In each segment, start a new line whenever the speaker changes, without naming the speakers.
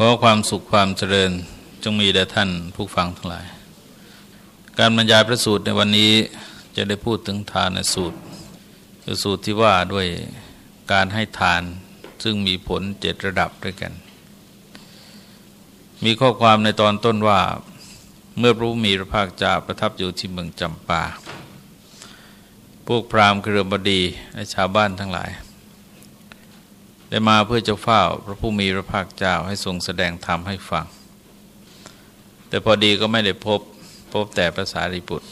ขอความสุขความเจริญจงมีแด่ท่านผู้ฟังทั้งหลาย การบรรยายพระสูตรในวันนี้จะได้พูดถึงทานสูตรคือสูตรที่ว่าด้วยการให้ทานซึ่งมีผลเจ็ดระดับด้วยกัน มีข้อความในตอนต้นว่าเมื่อพระมีพระภาคเจ้าประทับอยู่ที่เมืองจำปา พวกพราหมณ์เครือบดีและชาวบ้านทั้งหลาย ได้มาเพื่อจะเฝ้าพระผู้มีพระภาคเจ้าให้ทรงแสดงธรรมให้ฟัง แต่พอดีก็ไม่ได้พบพบแต่ภาษาริบุตร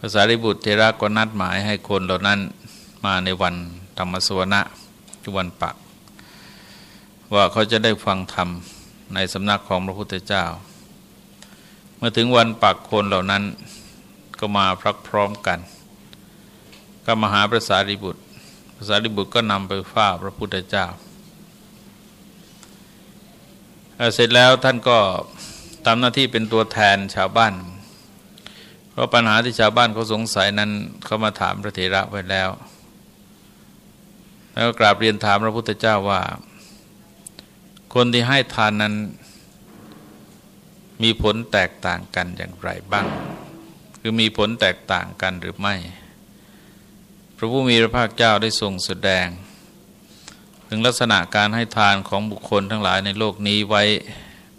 ภาษาริบุตรเทระก็นัดหมายให้คนเหล่านั้นมาในวันธรรมสวนะทุวันปัก ว่าเขาจะได้ฟังธรรมในสำนักของพระพุทธเจ้า เมื่อถึงวันปักคนเหล่านั้นก็มาพรักพร้อมกัน ก็มาหาภาษาริบุตร ภาษาริบุตรก็นำไปฝ้าพระพุทธเจ้า เสร็จแล้วท่านก็ทำหน้าที่เป็นตัวแทนชาวบ้าน เพราะปัญหาที่ชาวบ้านเขาสงสัยนั้นเขามาถามพระเถระไว้แล้ว แล้วกราบเรียนถามพระพุทธเจ้าว่า คนที่ให้ทานนั้นมีผลแตกต่างกันอย่างไรบ้าง คือมีผลแตกต่างกันหรือไม่ พระผู้มีพระภาคเจ้าได้ทรงแสดง ถึงลักษณะการให้ทานของบุคคลทั้งหลายในโลกนี้ไว้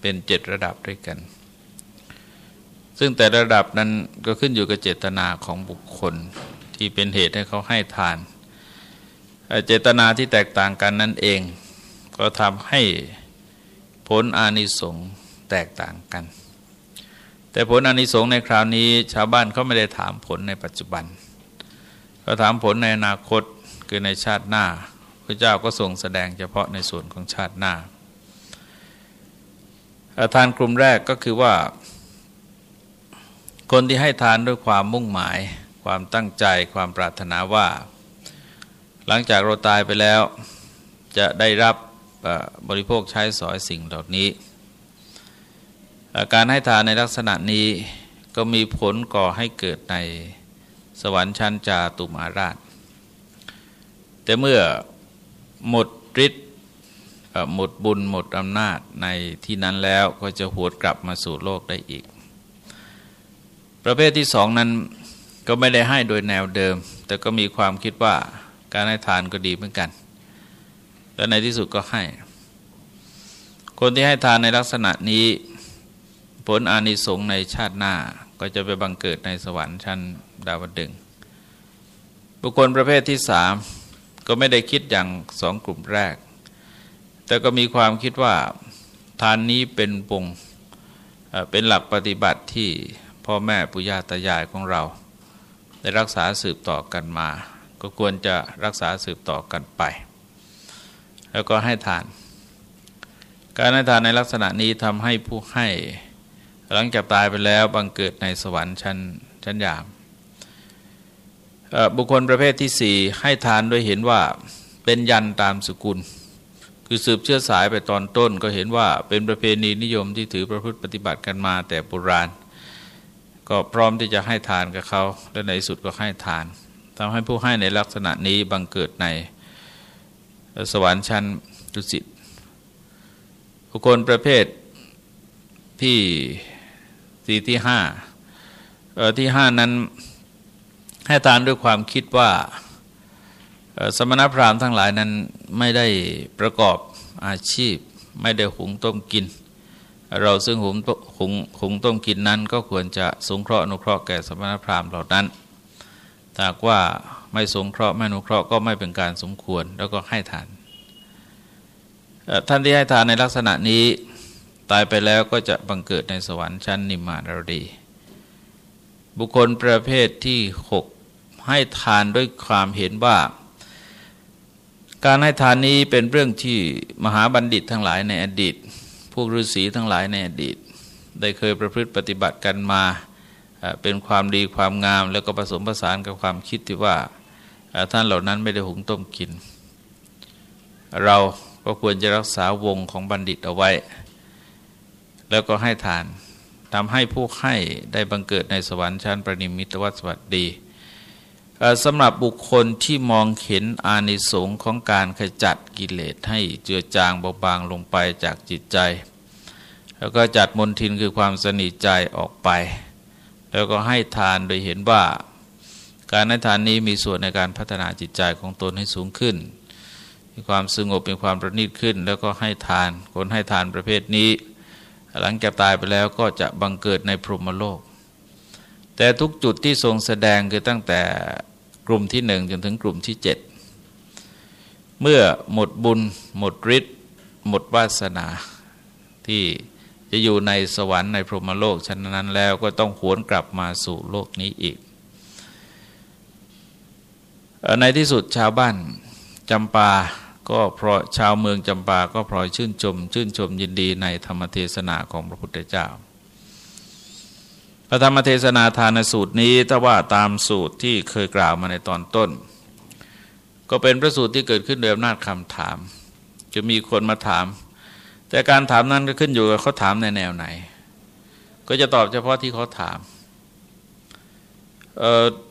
เป็นเจ็ดระดับด้วยกัน ซึ่งแต่ระดับนั้นก็ขึ้นอยู่กับเจตนาของบุคคลที่เป็นเหตุให้เขาให้ทาน เจตนาที่แตกต่างกันนั่นเอง ก็ทำให้ผลอานิสงส์แตกต่างกัน แต่ผลอานิสงส์ในคราวนี้ ชาวบ้านเขาไม่ได้ถามผลในปัจจุบัน ก็ถามผลในอนาคตคือในชาติหน้า พระเจ้าก็ทรงแสดงเฉพาะในส่วนของชาติหน้าทานกลุ่มแรกก็คือว่า คนที่ให้ทานด้วยความมุ่งหมาย ความตั้งใจความปรารถนาว่า หลังจากเราตายไปแล้ว จะได้รับบริโภคใช้สอยสิ่งเหล่านี้ การให้ทานในลักษณะนี้ก็มีผลก่อให้เกิดใน สวรรค์ชั้นจาตุมาราช แต่เมื่อหมดฤทธิ์หมดบุญหมดอำนาจในที่นั้นแล้วก็จะหวดกลับมาสู่โลกได้อีก ประเภทที่สองนั้นก็ไม่ได้ให้โดยแนวเดิม แต่ก็มีความคิดว่าการให้ทานก็ดีเหมือนกัน และในที่สุดก็ให้ คนที่ให้ทานในลักษณะนี้ ผลอานิสงส์ในชาติหน้าก็จะไปบังเกิดในสวรรค์ชั้น ดาวดึง บุคคลประเภทที่สามก็ไม่ได้คิดอย่างสองกลุ่มแรก แต่ก็มีความคิดว่าทานนี้เป็นปงเป็นหลักปฏิบัติที่พ่อแม่ปุญญาตายายของเรา ได้รักษาสืบต่อกันมา ก็ควรจะรักษาสืบต่อกันไป แล้วก็ให้ทาน การให้ทานในลักษณะนี้ทำให้ผู้ให้หลังจากตายไปแล้วบังเกิดในสวรรค์ชั้นชั้นยาม บุคคลประเภทที่สี่ให้ทานโดยเห็นว่าเป็นยันตามสกุล คือสืบเชื้อสายไปตอนต้นก็เห็นว่าเป็นประเพณีนิยมที่ถือประพฤติปฏิบัติกันมาแต่โบราณ ก็พร้อมที่จะให้ทานกับเขาและในสุดก็ให้ทานทำให้ผู้ให้ในลักษณะนี้บังเกิดในสวรรค์ชั้นดุสิตบุคคลประเภทที่สี่ที่ห้าที่ห้านั้น ให้ทานด้วยความคิดว่าสมณพราหมณ์ทั้งหลายนั้นไม่ได้ประกอบอาชีพ ไม่ได้หุงต้มกิน เราซึ่งหุงหุงหุงต้มกินนั้น ก็ควรจะสงเคราะห์อนุเคราะห์แก่สมณพราหมณ์เหล่านั้นถ้าว่าไม่สงเคราะห์ไม่อนุเคราะห์ก็ไม่เป็นการสมควรแล้วก็ให้ทานท่านที่ให้ทานในลักษณะนี้ตายไปแล้วก็จะบังเกิดในสวรรค์ชั้นนิมมานรดี บุคคลประเภทที่หก ให้ทานด้วยความเห็นว่า การให้ทานนี้เป็นเรื่องที่มหาบัณฑิตทั้งหลายในอดีต พวกฤาษีทั้งหลายในอดีต ได้เคยประพฤติปฏิบัติกันมาเป็นความดีความงาม แล้วก็ผสมผสานกับความคิดที่ว่าท่านเหล่านั้นไม่ได้หุงต้มกิน เราก็ควรจะรักษาวงของบัณฑิตเอาไว้ แล้วก็ให้ทานทำให้ผู้ให้ได้บังเกิดในสวรรค์ชั้นประนิมิตวัสวัสดี สำหรับบุคคลที่มองเห็นอานิสงส์ของการขจัดกิเลสให้เจือจางเบาบางลงไปจากจิตใจ แล้วก็จัดมนทินคือความสนิทใจออกไป แล้วก็ให้ทานโดยเห็นว่า การให้ทานนี้มีส่วนในการพัฒนาจิตใจของตนให้สูงขึ้น มีความสงบมีความประณีตขึ้น แล้วก็ให้ทานคนให้ทานประเภทนี้ หลังจากตายไปแล้วก็จะบังเกิดในพรหมโลก แต่ทุกจุดที่ทรงแสดงคือตั้งแต่ กลุ่มที่หนึ่งจนถึงกลุ่มที่เจ็ดเมื่อหมดบุญ หมดฤทธิ์หมดวาสนาที่จะอยู่ในสวรรค์ในพรหมโลกฉะนั้นแล้วก็ต้องหวนกลับมาสู่โลกนี้อีก ในที่สุดชาวบ้านจำปาก็เพราะชาวเมืองจำปาก็พลอยชื่นชม ชื่นชมยินดีในธรรมเทศนาของพระพุทธเจ้า พระธรรมเทศนาทานสูตรนี้ถ้าว่าตามสูตรที่เคยกล่าวมาในตอนต้น ก็เป็นพระสูตรที่เกิดขึ้นโดยอำนาจคำถาม จะมีคนมาถาม แต่การถามนั้นก็ขึ้นอยู่กับเขาถามในแนวไหน ก็จะตอบเฉพาะที่เขาถาม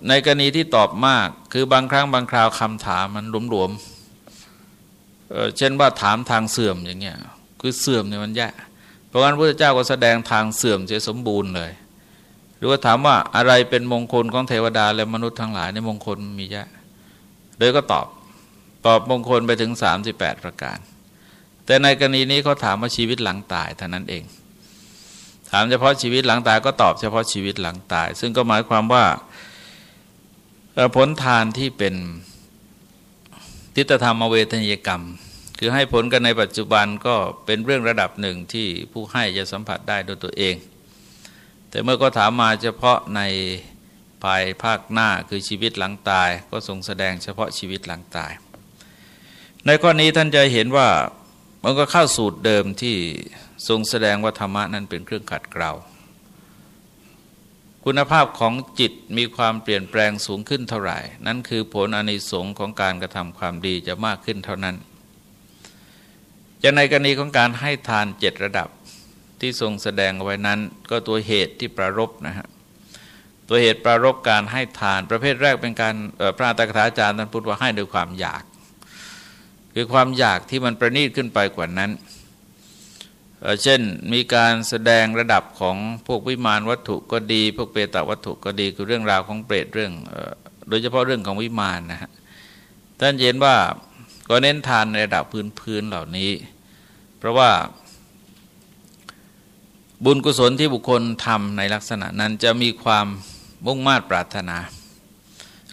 ในกรณีที่ตอบมากคือบางครั้งบางคราวคำถามมันหลวมๆเช่นว่าถามทางเสื่อมอย่างเงี้ยคือเสื่อมเนี่ยมันแย่เพราะงั้นพระเจ้าก็แสดงทางเสื่อมเสียสมบูรณ์เลย หรือว่าถามว่าอะไรเป็นมงคลของเทวดาและมนุษย์ทั้งหลายในมงคลมีเยอะโดยก็ตอบตอบมงคลไปถึง 38 ประการ แต่ในกรณีนี้เขาถามว่าชีวิตหลังตายเท่านั้นเอง ถามเฉพาะชีวิตหลังตายก็ตอบเฉพาะชีวิตหลังตาย ซึ่งก็หมายความว่าผลทานที่เป็นทิฏฐธรรมเวทนิยกรรม คือให้ผลกันในปัจจุบันก็เป็นเรื่องระดับหนึ่งที่ผู้ให้จะสัมผัสได้โดยตัวเอง แต่เมื่อก็ถามมาเฉพาะในภายภาคหน้าคือชีวิตหลังตาย ก็ทรงแสดงเฉพาะชีวิตหลังตาย ในข้อนี้ท่านจะเห็นว่ามันก็เข้าสูตรเดิมที่ทรงแสดงว่าธรรมะนั้นเป็นเครื่องขัดเกลาคุณภาพของจิตมีความเปลี่ยนแปลงสูงขึ้นเท่าไหร่ นั่นคือผลอนิสงค์ของการกระทำความดีจะมากขึ้นเท่านั้นจะในกรณีของการให้ทานเจ็ดระดับ ที่ทรงแสดงเอาไว้นั้น ก็ตัวเหตุที่ประรบนะฮะตัวเหตุประรบการให้ทานประเภทแรกเป็นการพระตถาจารย์ท่านพูดว่าให้ด้วยความอยาก คือความอยากที่มันประณีตขึ้นไปกว่านั้นเช่นมีการแสดงระดับของพวกวิมานวัตถุก็ดี พวกเปตวัตถุก็ดีคือเรื่องราวของเปรตเรื่องโดยเฉพาะเรื่องของวิมานนะฮะท่านเห็นว่าก็เน้นทานในระดับพื้นๆเหล่านี้ เพราะว่า บุญกุศลที่บุคคลทำในลักษณะนั้นจะมีความมุ่งมา่ปรารถนา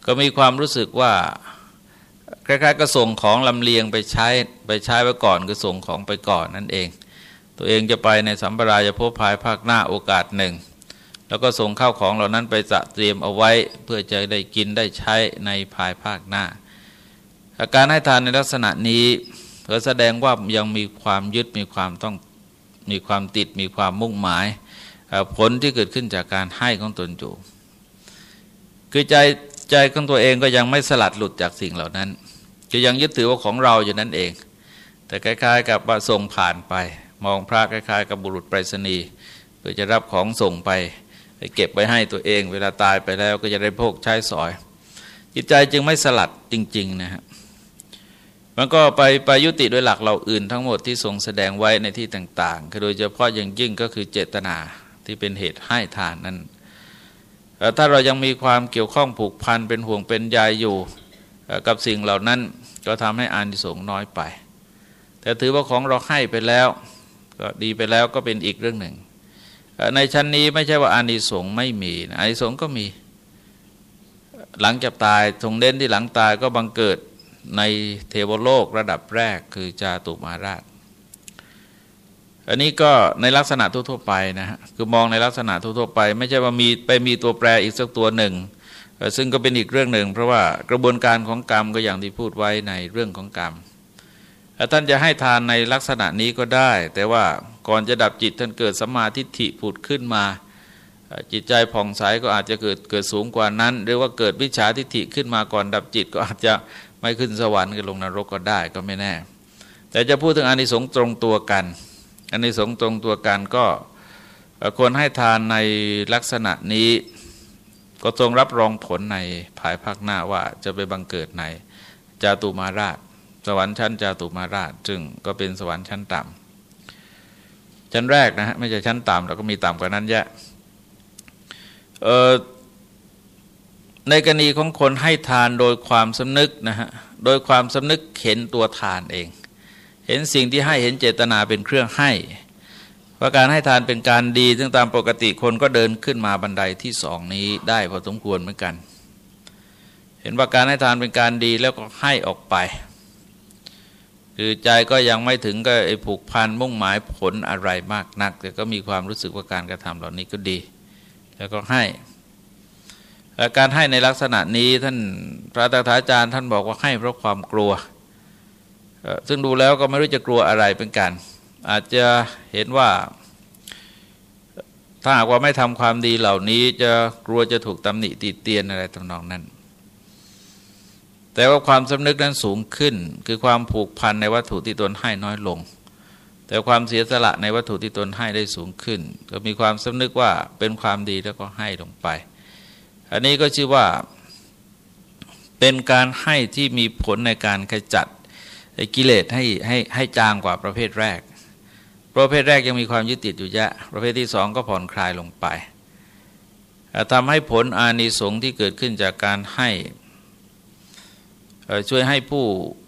ก็มีความรู้สึกว่าคล้ายๆก็ส่งของลำเลียงไปใช้ไปใช้ไว้ก่อนคือส่งของไปก่อนนั่นเอง ตัวเองจะไปในสัมปรายภพภายภาคหน้าโอกาสหนึ่ง แล้วก็ส่งข้าวของเหล่านั้นไปจะเตรียมเอาไว้เพื่อจะได้กินได้ใช้ในภายภาคหน้า อาการให้ทานในลักษณะนี้เพื่อแสดงว่ายังมีความยึดมีความต้อง มีความติดมีความมุ่งหมายผลที่เกิดขึ้นจากการให้ของตนอยู่คือใจใจของตัวเองก็ยังไม่สลัดหลุดจากสิ่งเหล่านั้นก็ยังยึดถือว่าของเราอยู่นั่นเอง แต่คล้าย ๆ กับว่าส่งผ่านไป มองพระคล้าย ๆ กับบุรุษไปรษณีย์เพื่อจะรับของส่งไปไปเก็บไว้ให้ตัวเอง เวลาตายไปแล้วก็จะได้พกใช้สอย จิตใจจึงไม่สลัดจริง ๆ นะฮะ มันก็ไปไปยุติโดยหลักเราอื่นทั้งหมดที่ทรงแสดงไว้ในที่ต่างๆโดยเฉพาะอย่างยิ่งก็คือเจตนาที่เป็นเหตุให้ทานนั้น ถ้าเรายังมีความเกี่ยวข้องผูกพันเป็นห่วงเป็นใยอยู่กับสิ่งเหล่านั้นก็ทำให้อานิสงส์น้อยไป แต่ถือว่าของเราให้ไปแล้ว ก็ดีไปแล้วก็เป็นอีกเรื่องหนึ่ง ในชั้นนี้ไม่ใช่ว่าอานิสงส์ไม่มีอานิสงส์ก็มี หลังจากตายทรงเน้นที่หลังตายก็บังเกิด ในเทวโลกระดับแรกคือจาตุมาราช อันนี้ก็ในลักษณะทั่วๆไปนะฮะคือมองในลักษณะทั่วๆไป ไม่ใช่ว่ามีไปมีตัวแปรอีกสักตัวหนึ่ง ซึ่งก็เป็นอีกเรื่องหนึ่ง เพราะว่ากระบวนการของกรรมก็อย่างที่พูดไว้ในเรื่องของกรรมท่านจะให้ทานในลักษณะนี้ก็ได้ แต่ว่าก่อนจะดับจิตท่านเกิดสมาธิฐิผุดขึ้นมา จิตใจผ่องใสก็อาจจะเกิดเกิดสูงกว่านั้น หรือว่าเกิดวิชาทิฏฐิขึ้นมาก่อนดับจิตก็อาจจะ ไม่ขึ้นสวรรค์ก็ลงนรกก็ได้ก็ไม่แน่ แต่จะพูดถึงอานิสงส์ตรงตัวกันอานิสงส์ตรงตัวกันก็ควรให้ทานในลักษณะนี้ ก็ทรงรับรองผลในภายภาคหน้าว่าจะไปบังเกิดในจาตุมาราช สวรรค์ชั้นจาตุมาราช ซึ่งก็เป็นสวรรค์ชั้นต่ำชั้นแรกนะฮะไม่ใช่ชั้นต่ำแล้วก็มีต่ำกว่านั้นเยอะ ในกรณีของคนให้ทานโดยความสำนึกนะฮะโดยความสำนึกเห็นตัวทานเอง เห็นสิ่งที่ให้เห็นเจตนาเป็นเครื่องให้ว่าการให้ทานเป็นการดี ซึ่งตามปกติคนก็เดินขึ้นมาบันไดที่สองนี้ได้พอสมควรเหมือนกัน เห็นว่าการให้ทานเป็นการดีแล้วก็ให้ออกไปคือใจก็ยังไม่ถึงก็ไอ้ผูกพันมุ่งหมายผลอะไรมากนัก แต่ก็มีความรู้สึกว่าการกระทำเหล่านี้ก็ดี แล้วก็ให้ การให้ในลักษณะนี้ท่านพระตถาจารย์ท่านบอกว่าให้เพราะความกลัว ซึ่งดูแล้วก็ไม่รู้จะกลัวอะไรเป็นกันอาจจะเห็นว่า ถ้าหากว่าไม่ทำความดีเหล่านี้จะกลัวจะถูกตำหนิติเตียนอะไรตำนองนั้น แต่ว่าความสำนึกนั้นสูงขึ้น คือความผูกพันในวัตถุที่ตนให้น้อยลง แต่ความเสียสละในวัตถุที่ตนให้ได้สูงขึ้น ก็มีความสำนึกว่าเป็นความดีแล้วก็ให้ลงไป อันนี้ก็ชื่อว่าเป็นการให้ที่มีผลในการขจัดกิเลสให้ให้ให้จางกว่าประเภทแรก ประเภทแรกยังมีความยึดติดอยู่เยอะประเภทที่สองก็ผ่อนคลายลงไปทำให้ผลอานิสงส์ที่เกิดขึ้นจากการให้ช่วยให้ผู้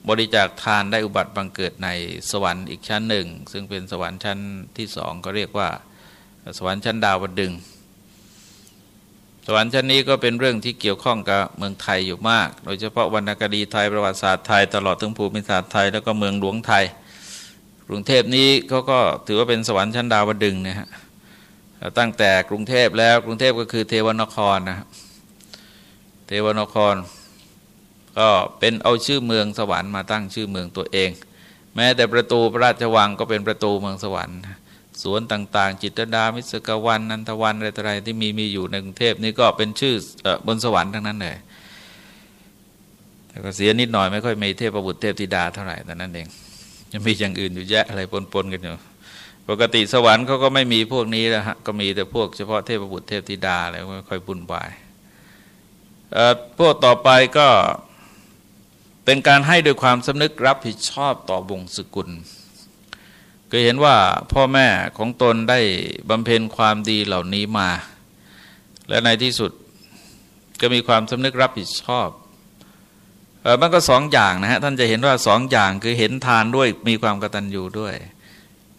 บริจาคทานได้อุบัติบังเกิดในสวรรค์อีกชั้นหนึ่ง ซึ่งเป็นสวรรค์ชั้นที่สองก็เรียกว่า สวรรค์ชั้นดาวดึงส สวรรค์ชั้นนี้ก็เป็นเรื่องที่เกี่ยวข้องกับเมืองไทยอยู่มาก โดยเฉพาะวรรณคดีไทยประวัติศาสตร์ไทยตลอดถึงภูมิศาสตร์ไทยแล้วก็เมืองหลวงไทย กรุงเทพนี้เขาก็ถือว่าเป็นสวรรค์ชั้นดาวดึงนะฮะตั้งแต่กรุงเทพแล้วกรุงเทพก็คือเทวนครนะเทวนคร ก็เป็นเอาชื่อเมืองสวรรค์มาตั้งชื่อเมืองตัวเอง แม้แต่ประตูพระราชวังก็เป็นประตูเมืองสวรรค์ สวนต่างๆ จิตดา มิสกวัน นันทวัน อะไรต่ออะไรที่มีมีอยู่ในกรุงเทพนี่ก็เป็นชื่อบนสวรรค์ทั้งนั้นเลยแต่ก็เสียนิดหน่อยไม่ค่อยมีเทพบุตรเทพธิดาเท่าไหร่แต่นั้นเองยังมีอย่างอื่นอยู่แยะอะไรปนๆกันอยู่ปกติสวรรค์เขาก็ไม่มีพวกนี้แล้วฮะก็มีแต่พวกเฉพาะเทพบุตรเทพธิดาอะไรไม่ค่อยปุ่นวายพวกต่อไปก็เป็นการให้โดยความสำนึกรับผิดชอบต่อวงศกุล ก็เห็นว่าพ่อแม่ของตนได้บำเพ็ญความดีเหล่านี้มา และในที่สุดก็มีความสำนึกรับผิดชอบมันก็สองอย่างนะฮะท่านจะเห็นว่าสองอย่างคือเห็นทานด้วยมีความกตัญญูด้วย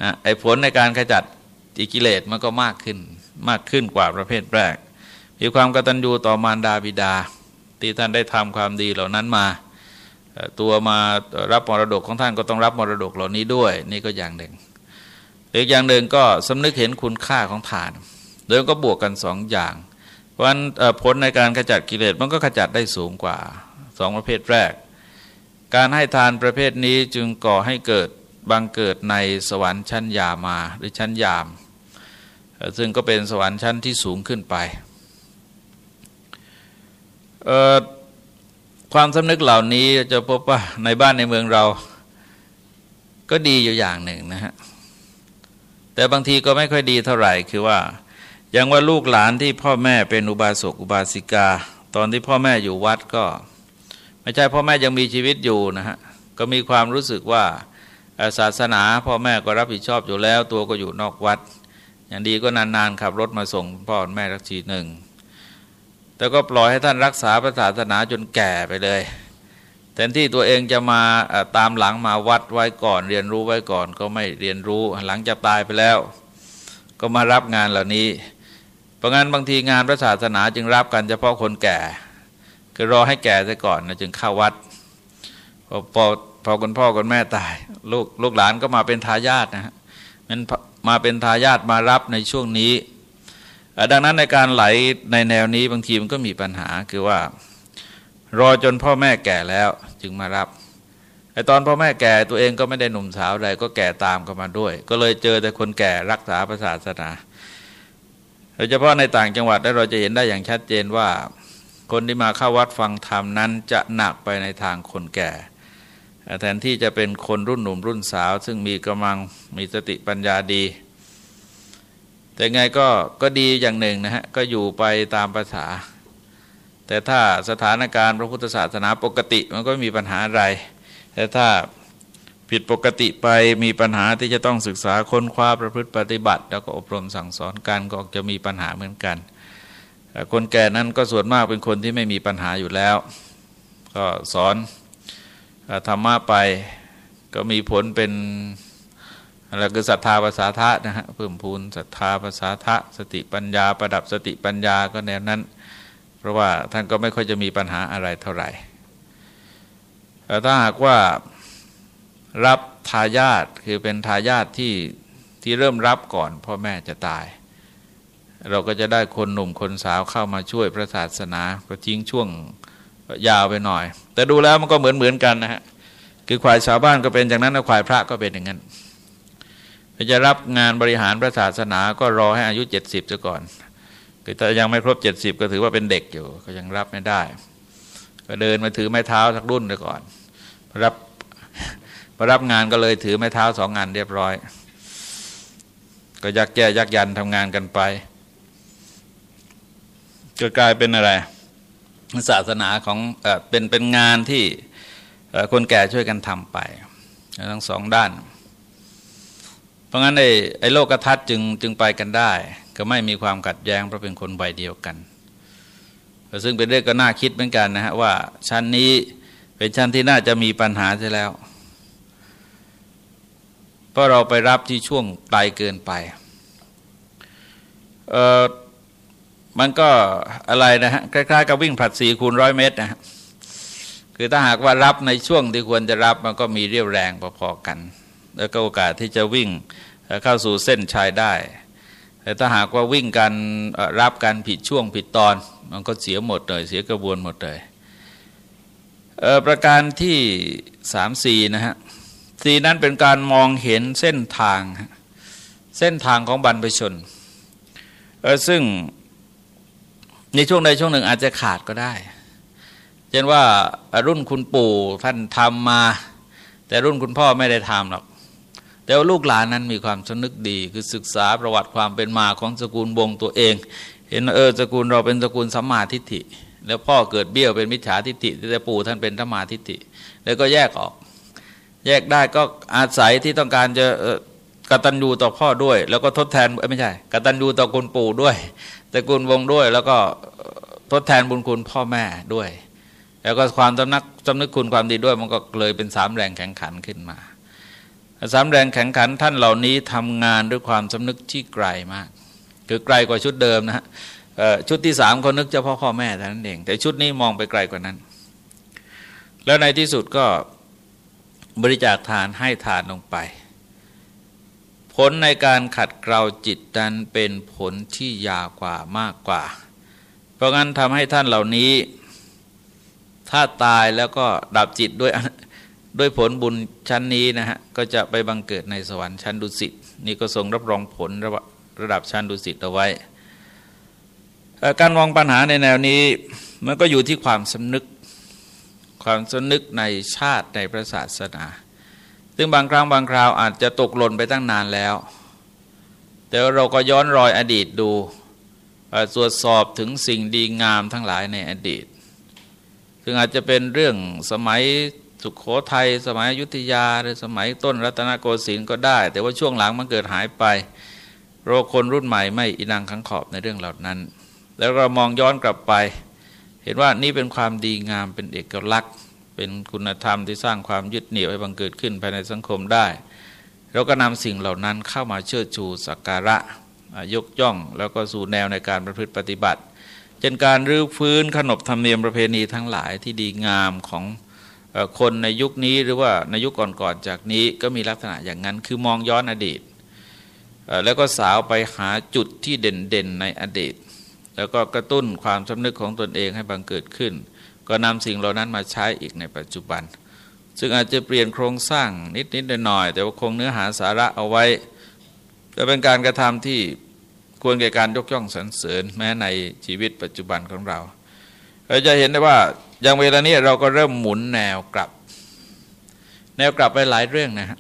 นะไอ้ผลในการขจัดอิกิเลสมันก็มากขึ้นมากขึ้นกว่าประเภทแรก มีความกตัญญูต่อมารดาบิดา ที่ท่านได้ทำความดีเหล่านั้นมา ตัวมารับมรดกของท่านก็ต้องรับมรดกเหล่านี้ด้วย นี่ก็อย่างหนึ่งอีกอย่างหนึ่งก็สำนึกเห็นคุณค่าของทานโดยก็บวกกันสองอย่าง เพราะฉะนั้นผลในการขจัดกิเลสมันก็ขจัดได้สูงกว่าสองประเภทแรก การให้ทานประเภทนี้จึงก่อให้เกิดบังเกิดในสวรรค์ชั้นยามาหรือชั้นยาม ซึ่งก็เป็นสวรรค์ชั้นที่สูงขึ้นไป ความสำนึกเหล่านี้จะพบว่าในบ้านในเมืองเรา ก็ดีอยู่อย่างหนึ่งนะฮะแต่บางทีก็ไม่ค่อยดีเท่าไหร่คือว่าอย่างว่าลูกหลานที่พ่อแม่เป็นอุบาสกอุบาสิกา ตอนที่พ่อแม่อยู่วัดก็ ไม่ใช่พ่อแม่ยังมีชีวิตอยู่นะฮะก็มีความรู้สึกว่าศาสนาพ่อแม่ก็รับผิดชอบอยู่แล้ว ตัวก็อยู่นอกวัด อย่างดีก็นานๆขับรถมาส่งพ่อแม่รักทีหนึ่ง แต่ก็ปล่อยให้ท่านรักษาพระศาสนาจนแก่ไปเลยแทนที่ตัวเองจะมาตามหลังมาวัดไว้ก่อน เรียนรู้ไว้ก่อนก็ไม่เรียนรู้หลังจะตายไปแล้ว ก็มารับงานเหล่านี้ เพราะงั้นบางทีงานพระศาสนาจึงรับกันเฉพาะคนแก่คือรอให้แก่ซะก่อนนะจึงเข้าวัดพอพอพอคุณพ่อคุณแม่ตาย ลูกลูกหลานก็มาเป็นทายาทนะฮะมันมาเป็นทายาทมารับในช่วงนี้ ดังนั้นในการไหลในแนวนี้บางทีมันก็มีปัญหาคือว่า รอจนพ่อแม่แก่แล้วจึงมารับไอตอนพ่อแม่แก่ตัวเองก็ไม่ได้หนุ่มสาวอะไรก็แก่ตามกันมาด้วย ก็เลยเจอแต่คนแก่รักษาศาสนาโดยเฉพาะในต่างจังหวัดเราจะเห็นได้อย่างชัดเจนว่า คนที่มาเข้าวัดฟังธรรมนั้นจะหนักไปในทางคนแก่ แทนที่จะเป็นคนรุ่นหนุ่มรุ่นสาว ซึ่งมีกำลังมีสติปัญญาดี แต่ไงก็ก็ดีอย่างหนึ่งนะฮะก็อยู่ไปตามภาษา แต่ถ้าสถานการณ์พระพุทธศาสนาปกติมันก็ไม่มีปัญหาอะไร แต่ถ้าผิดปกติไปมีปัญหาที่จะต้องศึกษาค้นคว้าประพฤติปฏิบัติ แล้วก็อบรมสั่งสอนกันก็จะมีปัญหาเหมือนกัน คนแก่นั้นก็ส่วนมากเป็นคนที่ไม่มีปัญหาอยู่แล้ว ก็สอนธรรมะไปก็มีผลเป็น อะไรคือศรัทธาภาษาทะนะฮะเพิ่มพูนศรัทธาภาษาทะสติปัญญา ประดับสติปัญญาก็แนวนั้น เพราะว่าท่านก็ไม่ค่อยจะมีปัญหาอะไรเท่าไหร่แต่ถ้าหากว่ารับทายาทคือเป็นทายาทที่ที่เริ่มรับก่อนพ่อแม่จะตาย เราก็จะได้คนหนุ่มคนสาวเข้ามาช่วยพระศาสนาก็ทิ้งช่วงยาวไปหน่อย แต่ดูแล้วมันก็เหมือนเหมือนกันนะฮะคือควายชาวบ้านก็เป็นอย่างนั้นแล้วควายพระก็เป็นอย่างนั้น จะรับงานบริหารพระศาสนาก็รอให้อายุเจ็ดสิบซะก่อนคือถ้ายังไม่ครบเจ็ดสิบก็ถือว่าเป็นเด็กอยู่ ก็ยังรับไม่ได้ ก็เดินมาถือไม้เท้าสักรุ่นไปก่อน รับมารับงานก็เลยถือไม้เท้าสองงานเรียบร้อย ก็ยักแย่ยักยันทำงานกันไปก็กลายเป็นอะไร ศาสนาของเอเป็นเป็นงานที่คนแก่ช่วยกันทำไป ทั้งสองด้าน เพราะงั้นไอ้ไอ้โลกทัศน์จึงจึงไปกันได้ ก็ไม่มีความขัดแย้งเพราะเป็นคนใบเดียวกัน ซึ่งเป็นเรื่องก็น่าคิดเหมือนกันนะฮะว่าชั้นนี้เป็นชั้นที่น่าจะมีปัญหาใช่แล้ว เพราะเราไปรับที่ช่วงไกลเกินไปเออมันก็อะไรนะฮะคล้ายๆกับวิ่งผัดสี่คูณร้อยเมตรนะฮะคือถ้าหากว่ารับในช่วงที่ควรจะรับมันก็มีเรี่ยวแรงพอๆกัน แล้วก็โอกาสที่จะวิ่งเข้าสู่เส้นชัยได้ แต่ถ้าหากว่าวิ่งกันรับกันผิดช่วงผิดตอน มันก็เสียหมดเลยเสียกระบวนหมดเลยประการที่สามสี่นะฮะสีนั้นเป็นการมองเห็นเส้นทาง เส้นทางของบรรพชนซึ่งในช่วงใดช่วงหนึ่งอาจจะขาดก็ได้เช่นว่ารุ่นคุณปู่ท่านทำมา แต่รุ่นคุณพ่อไม่ได้ทำหรอก แต่ว่าลูกหลานนั้นมีความสนึกดี คือศึกษาประวัติความเป็นมาของสกุลวงตัวเอง เห็นเออสกุลเราเป็นสกุลสัมมาทิฏฐิ แล้วพ่อเกิดเบี้ยวเป็นมิจฉาทิฏฐิแต่ปู่ท่านเป็นธรรมาทิฏฐิ แล้วก็แยกออก แยกได้ก็อาศัยที่ต้องการจะกตัญญูต่อพ่อด้วย แล้วก็ทดแทนไม่ใช่กตัญญูต่อคุณปู่ด้วยตระกูลวงด้วย แล้วก็ทดแทนบุญคุณพ่อแม่ด้วย แล้วก็ความสำนักสำนึกคุณความดีด้วย มันก็เลยเป็นสามแรงแข่งขันขึ้นมา สามแรงแข่งขันท่านเหล่านี้ทำงานด้วยความสำนึกที่ไกลมาก คือไกลกว่าชุดเดิมนะฮะชุดที่สามเขานึกเฉพาะพ่อแม่เท่านั้นเอง แต่ชุดนี้มองไปไกลกว่านั้น แล้วในที่สุดก็บริจาคทานให้ทานลงไป ผลในการขัดเกลาจิตนั้นเป็นผลที่ยาวกว่ามากกว่า เพราะงั้นทำให้ท่านเหล่านี้ ถ้าตายแล้วก็ดับจิตด้วย ด้วยผลบุญชั้นนี้นะฮะก็จะไปบังเกิดในสวรรค์ชั้นดุสิตนี่ก็ทรงรับรองผลระดับชั้นดุสิตเอาไว้ การมองปัญหาในแนวนี้มันก็อยู่ที่ความสำนึกความสำนึกในชาติในพระศาสนา ซึ่งบางครั้งบางคราวอาจจะตกหล่นไปตั้งนานแล้ว แต่เราก็ย้อนรอยอดีตดูตรวจสอบถึงสิ่งดีงามทั้งหลายในอดีต ซึ่งอาจจะเป็นเรื่องสมัย สุขโขทัยสมัยยุทธยาหรือสมัยต้นรัตนโกสินทร์ก็ได้ แต่ว่าช่วงหลังมันเกิดหายไป โรคนรุ่นใหม่ไม่อินังขังขอบในเรื่องเหล่านั้น แล้วเรามองย้อนกลับไป เห็นว่านี่เป็นความดีงามเป็นเอกลักษณ์ เป็นคุณธรรมที่สร้างความยึดเหนี่ยวให้บังเกิดขึ้นภายในสังคมได้ เราก็นำสิ่งเหล่านั้นเข้ามาเชิดชูสักการะยกย่อง แล้วก็สู่แนวในการประพฤติปฏิบัติเช่นการรื้อฟื้นขนบธรรมเนียมประเพณีทั้งหลายที่ดีงามของ คนในยุคนี้หรือว่าในยุคก่อนๆจากนี้ก็มีลักษณะอย่างนั้น คือมองย้อนอดีต แล้วก็สาวไปหาจุดที่เด่นๆในอดีต แล้วก็กระตุ้นความสำนึกของตนเองให้บังเกิดขึ้น ก็นำสิ่งเหล่านั้นมาใช้อีกในปัจจุบัน ซึ่งอาจจะเปลี่ยนโครงสร้างนิดๆหน่อยๆแต่ว่าคงเนื้อหาสาระเอาไว้จะเป็นการกระทำที่ควรแก่การยกย่องสรรเสริญแม้ในชีวิตปัจจุบันของเราเราจะเห็นได้ว่า อย่างเวลานี้เราก็เริ่มหมุนแนวกลับ แนวกลับไปหลายเรื่องนะฮะ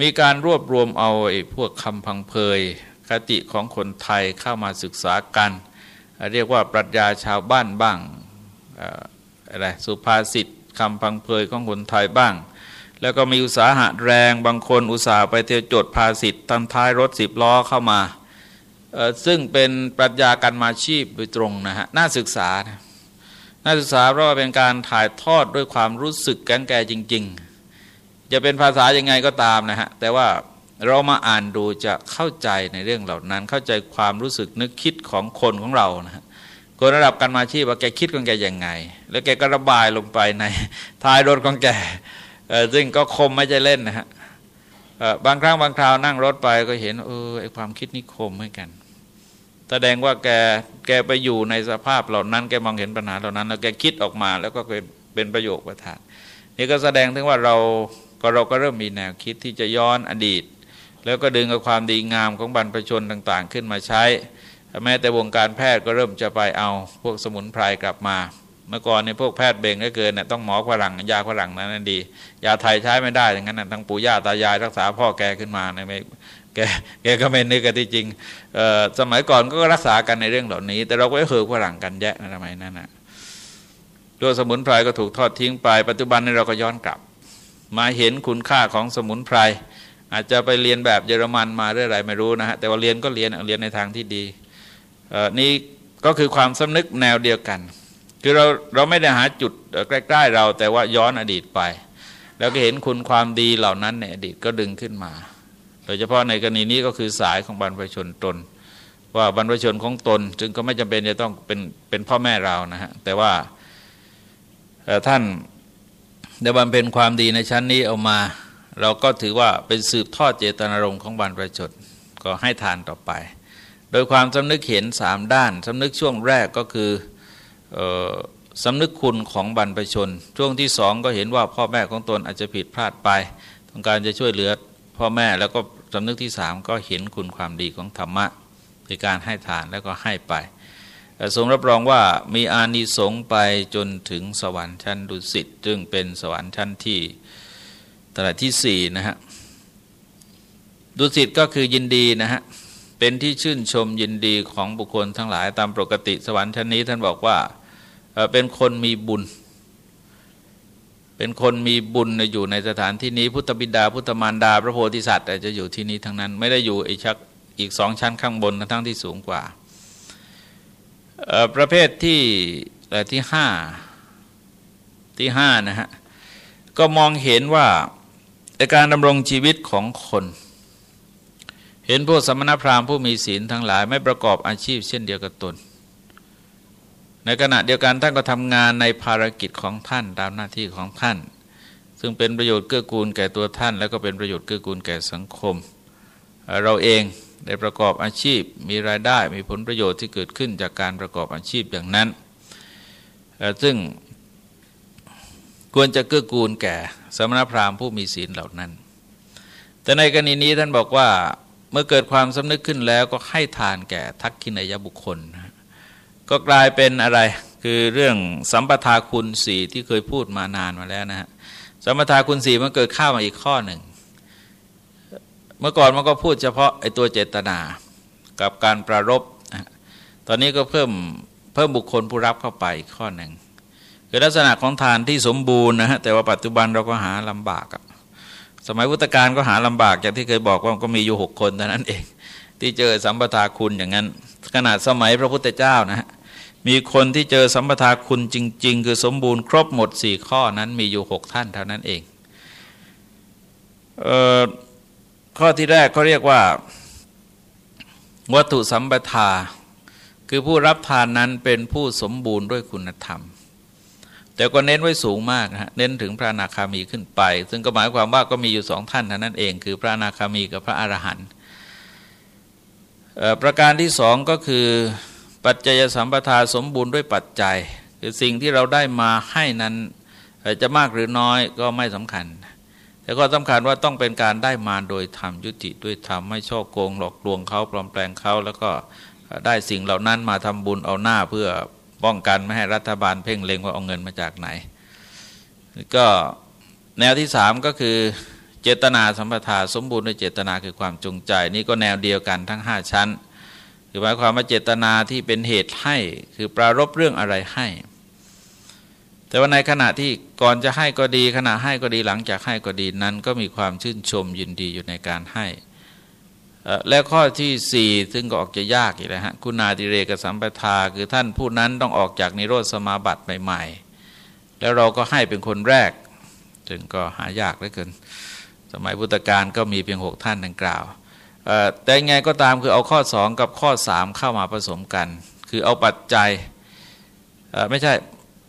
มีการรวบรวมเอาไอ้พวกคำพังเพยคติของคนไทยเข้ามาศึกษากัน เรียกว่าปรัชญาชาวบ้านบ้างอะไรสุภาษิตคำพังเพยของคนไทยบ้าง แล้วก็มีอุตสาหะแรงบางคนอุตสาห์ไปเที่ยวจดภาษิตทำท้ายรถสิบล้อเข้ามา ซึ่งเป็นปรัชญาการมาชีพโดยตรงนะฮะน่าศึกษานะ น่าศึกษาเพราะว่าเป็นการถ่ายทอดด้วยความรู้สึกแกงแกจริง ๆ จะเป็นภาษายังไงก็ตามนะฮะ แต่ว่าเรามาอ่านดูจะเข้าใจในเรื่องเหล่านั้น เข้าใจความรู้สึกนึกคิดของคนของเรานะฮะคนระดับการมาชีพว่าแกคิดของแกยังไง แล้วแกก็ระบายลงไปในทายรถของแกซึ่งก็คมไม่ใช่เล่นนะฮะบางครั้งบางคราวนั่งรถไปก็เห็นเออไอความคิดนี่คมเหมือนกัน แสดงว่าแกแกไปอยู่ในสภาพเหล่านั้น แกมองเห็นปัญหาเหล่านั้น แล้วแกคิดออกมาแล้วก็เป็นประโยคประธาน นี่ก็แสดงถึงว่าเราก็เราก็เริ่มมีแนวคิดที่จะย้อนอดีต แล้วก็ดึงเอาความดีงามของบรรพชนต่างๆ ขึ้นมาใช้ แม้แต่วงการแพทย์ก็เริ่มจะไปเอาพวกสมุนไพรกลับมา เมื่อก่อนในพวกแพทย์เบ่งก็เกินเนี่ยต้องหมอฝรั่งยาฝรั่งนั้นดี ยาไทยใช้ไม่ได้อย่างนั้นทั้งปู่ย่าตายายรักษาพ่อแกขึ้นมาใน แกแกก็ไม่นึกกันที่จริงสมัยก่อนก็รักษากันในเรื่องเหล่านี้ แต่เราก็ไม่เคยฝรั่งกันแยะนะทำไมนั่นนะตัวสมุนไพรก็ถูกทอดทิ้งไป ปัจจุบันนี้เราก็ย้อนกลับ มาเห็นคุณค่าของสมุนไพร อาจจะไปเรียนแบบเยอรมันมาเรื่อยอะไรไม่รู้นะฮะแต่ว่าเรียนก็เรียนเรียนในทางที่ดีนี่ก็คือความสำนึกแนวเดียวกัน คือเราเราไม่ได้หาจุดใกล้ๆเราแต่ว่าย้อนอดีตไป แล้วก็เห็นคุณความดีเหล่านั้นในอดีตก็ดึงขึ้นมา ยเฉพาะในกรณีนี้ก็คือสายของบรรพชนตน ว่าบรรพชนของตน จึงก็ไม่จำเป็นจะต้องเป็นเป็นพ่อแม่เรานะฮะแต่ว่าท่านได้บำเพ็ญความดีในชั้นนี้เอามา เราก็ถือว่าเป็นสืบทอดเจตนารมณ์ของบรรพชนก็ให้ทานต่อไป โดยความสำนึกเห็นสามด้านสำนึกช่วงแรกก็คือสำนึกคุณของบรรพชน ช่วงที่สองก็เห็นว่าพ่อแม่ของตนอาจจะผิดพลาดไป ต้องการจะช่วยเหลือพ่อแม่แล้วก็ สำนึกที่สามก็เห็นคุณความดีของธรรมะในการให้ทานแล้วก็ให้ไปทรงรับรองว่ามีอานิสงส์ไปจนถึงสวรรค์ชั้นดุสิตจึงเป็นสวรรค์ชั้นที่ตระที่สี่นะฮะดุสิตก็คือยินดีนะฮะเป็นที่ชื่นชมยินดีของบุคคลทั้งหลายตามปกติสวรรค์ชั้นนี้ท่านบอกว่าเป็นคนมีบุญ เป็นคนมีบุญอยู่ในสถานที่นี้ พุทธบิดา พุทธมารดา พระโพธิสัตว์จะอยู่ที่นี้ทั้งนั้น ไม่ได้อยู่อีกชักอีกสองชั้นข้างบนทั้งที่สูงกว่า ประเภทที่ที่ห้าที่ห้านะฮะก็มองเห็นว่าการดำรงชีวิตของคน เห็นพวกสมณพราหมณ์ผู้มีศีลทั้งหลาย ไม่ประกอบอาชีพเช่นเดียวกับตน ในขณะเดียวกันท่านก็ทำงานในภารกิจของท่านตามหน้าที่ของท่าน ซึ่งเป็นประโยชน์เกื้อกูลแก่ตัวท่าน แล้วก็เป็นประโยชน์เกื้อกูลแก่สังคม เราเองได้ประกอบอาชีพมีรายได้มีผลประโยชน์ที่เกิดขึ้นจากการประกอบอาชีพอย่างนั้น ซึ่งควรจะเกื้อกูลแก่สมณพราหมณ์ผู้มีศีลเหล่านั้น แต่ในกรณีนี้ท่านบอกว่าเมื่อเกิดความสำนึกขึ้นแล้วก็ให้ทานแก่ทักขินายบุคคล ก็กลายเป็นอะไร คือเรื่องสัมปทาคุณสี่ที่เคยพูดมานานมาแล้วนะฮะสัมปทาคุณสี่มันเกิดข้ามาอีกข้อหนึ่ง เมื่อก่อนมันก็พูดเฉพาะไอ้ตัวเจตนากับการประรบตอนนี้ก็เพิ่มเพิ่มบุคคลผู้รับเข้าไปอีกข้อหนึ่งคือลักษณะของทานที่สมบูรณ์นะฮะแต่ว่าปัจจุบันเราก็หาลำบากสมัยพุทธกาลก็หาลำบากอย่างที่เคยบอกว่าก็มีอยู่หกคนเท่านั้นเอง ที่เจอสัมปทาคุณอย่างนั้นขนาดสมัยพระพุทธเจ้านะฮะ มีคนที่เจอสัมปทาคุณจริง ๆ คือสมบูรณ์ครบหมดสี่ข้อนั้นมีอยู่หกท่านเท่านั้นเองเออข้อที่แรกเขาเรียกว่า วัตถุสัมปทา คือผู้รับทานนั้นเป็นผู้สมบูรณ์ด้วยคุณธรรม แต่ก็เน้นไว้สูงมากนะเน้นถึงพระนาคามีขึ้นไป ซึ่งก็หมายความว่าก็มีอยู่สองท่านเท่านั้นเอง คือพระนาคามีกับพระอรหันต์ประการที่สองก็คือ ปัจจัยสัมปทาสมบูรณ์ด้วยปัจจัย คือสิ่งที่เราได้มาให้นั้นจะมากหรือน้อยก็ไม่สำคัญ แต่ก็สำคัญว่าต้องเป็นการได้มาโดยธรรมยุติด้วยธรรมไม่ช่อโกงหลอกลวงเขาปลอมแปลงเขาแล้วก็ได้สิ่งเหล่านั้นมาทำบุญเอาหน้าเพื่อป้องกันไม่ให้รัฐบาลเพ่งเล็งว่าเอาเงินมาจากไหน ก็แนวที่สามก็คือเจตนาสัมปทาสมบูรณ์ด้วยเจตนาคือความจงใจ นี่ก็แนวเดียวกันทั้งห้าชั้น คือหมายความว่าเจตนาที่เป็นเหตุให้ คือปรารบเรื่องอะไรให้ แต่ว่าในขณะที่ก่อนจะให้ก็ดี ขณะให้ก็ดีหลังจากให้ก็ดีนั้น ก็มีความชื่นชมยินดีอยู่ในการให้ และข้อที่สี่ซึ่งก็ออกจะยากอีกแล้วฮะคุณาติเรกสัมปทา คือท่านผู้นั้นต้องออกจากนิโรธสมาบัติใหม่ ๆ แล้วเราก็ให้เป็นคนแรกซึ่งก็หายากเหลือเกิน สมัยพุทธกาลก็มีเพียงหกท่านดังกล่าว แต่ไงก็ตามคือเอาข้อสองกับข้อสามเข้ามาผสมกัน คือเอาปัจจัยไม่ใช่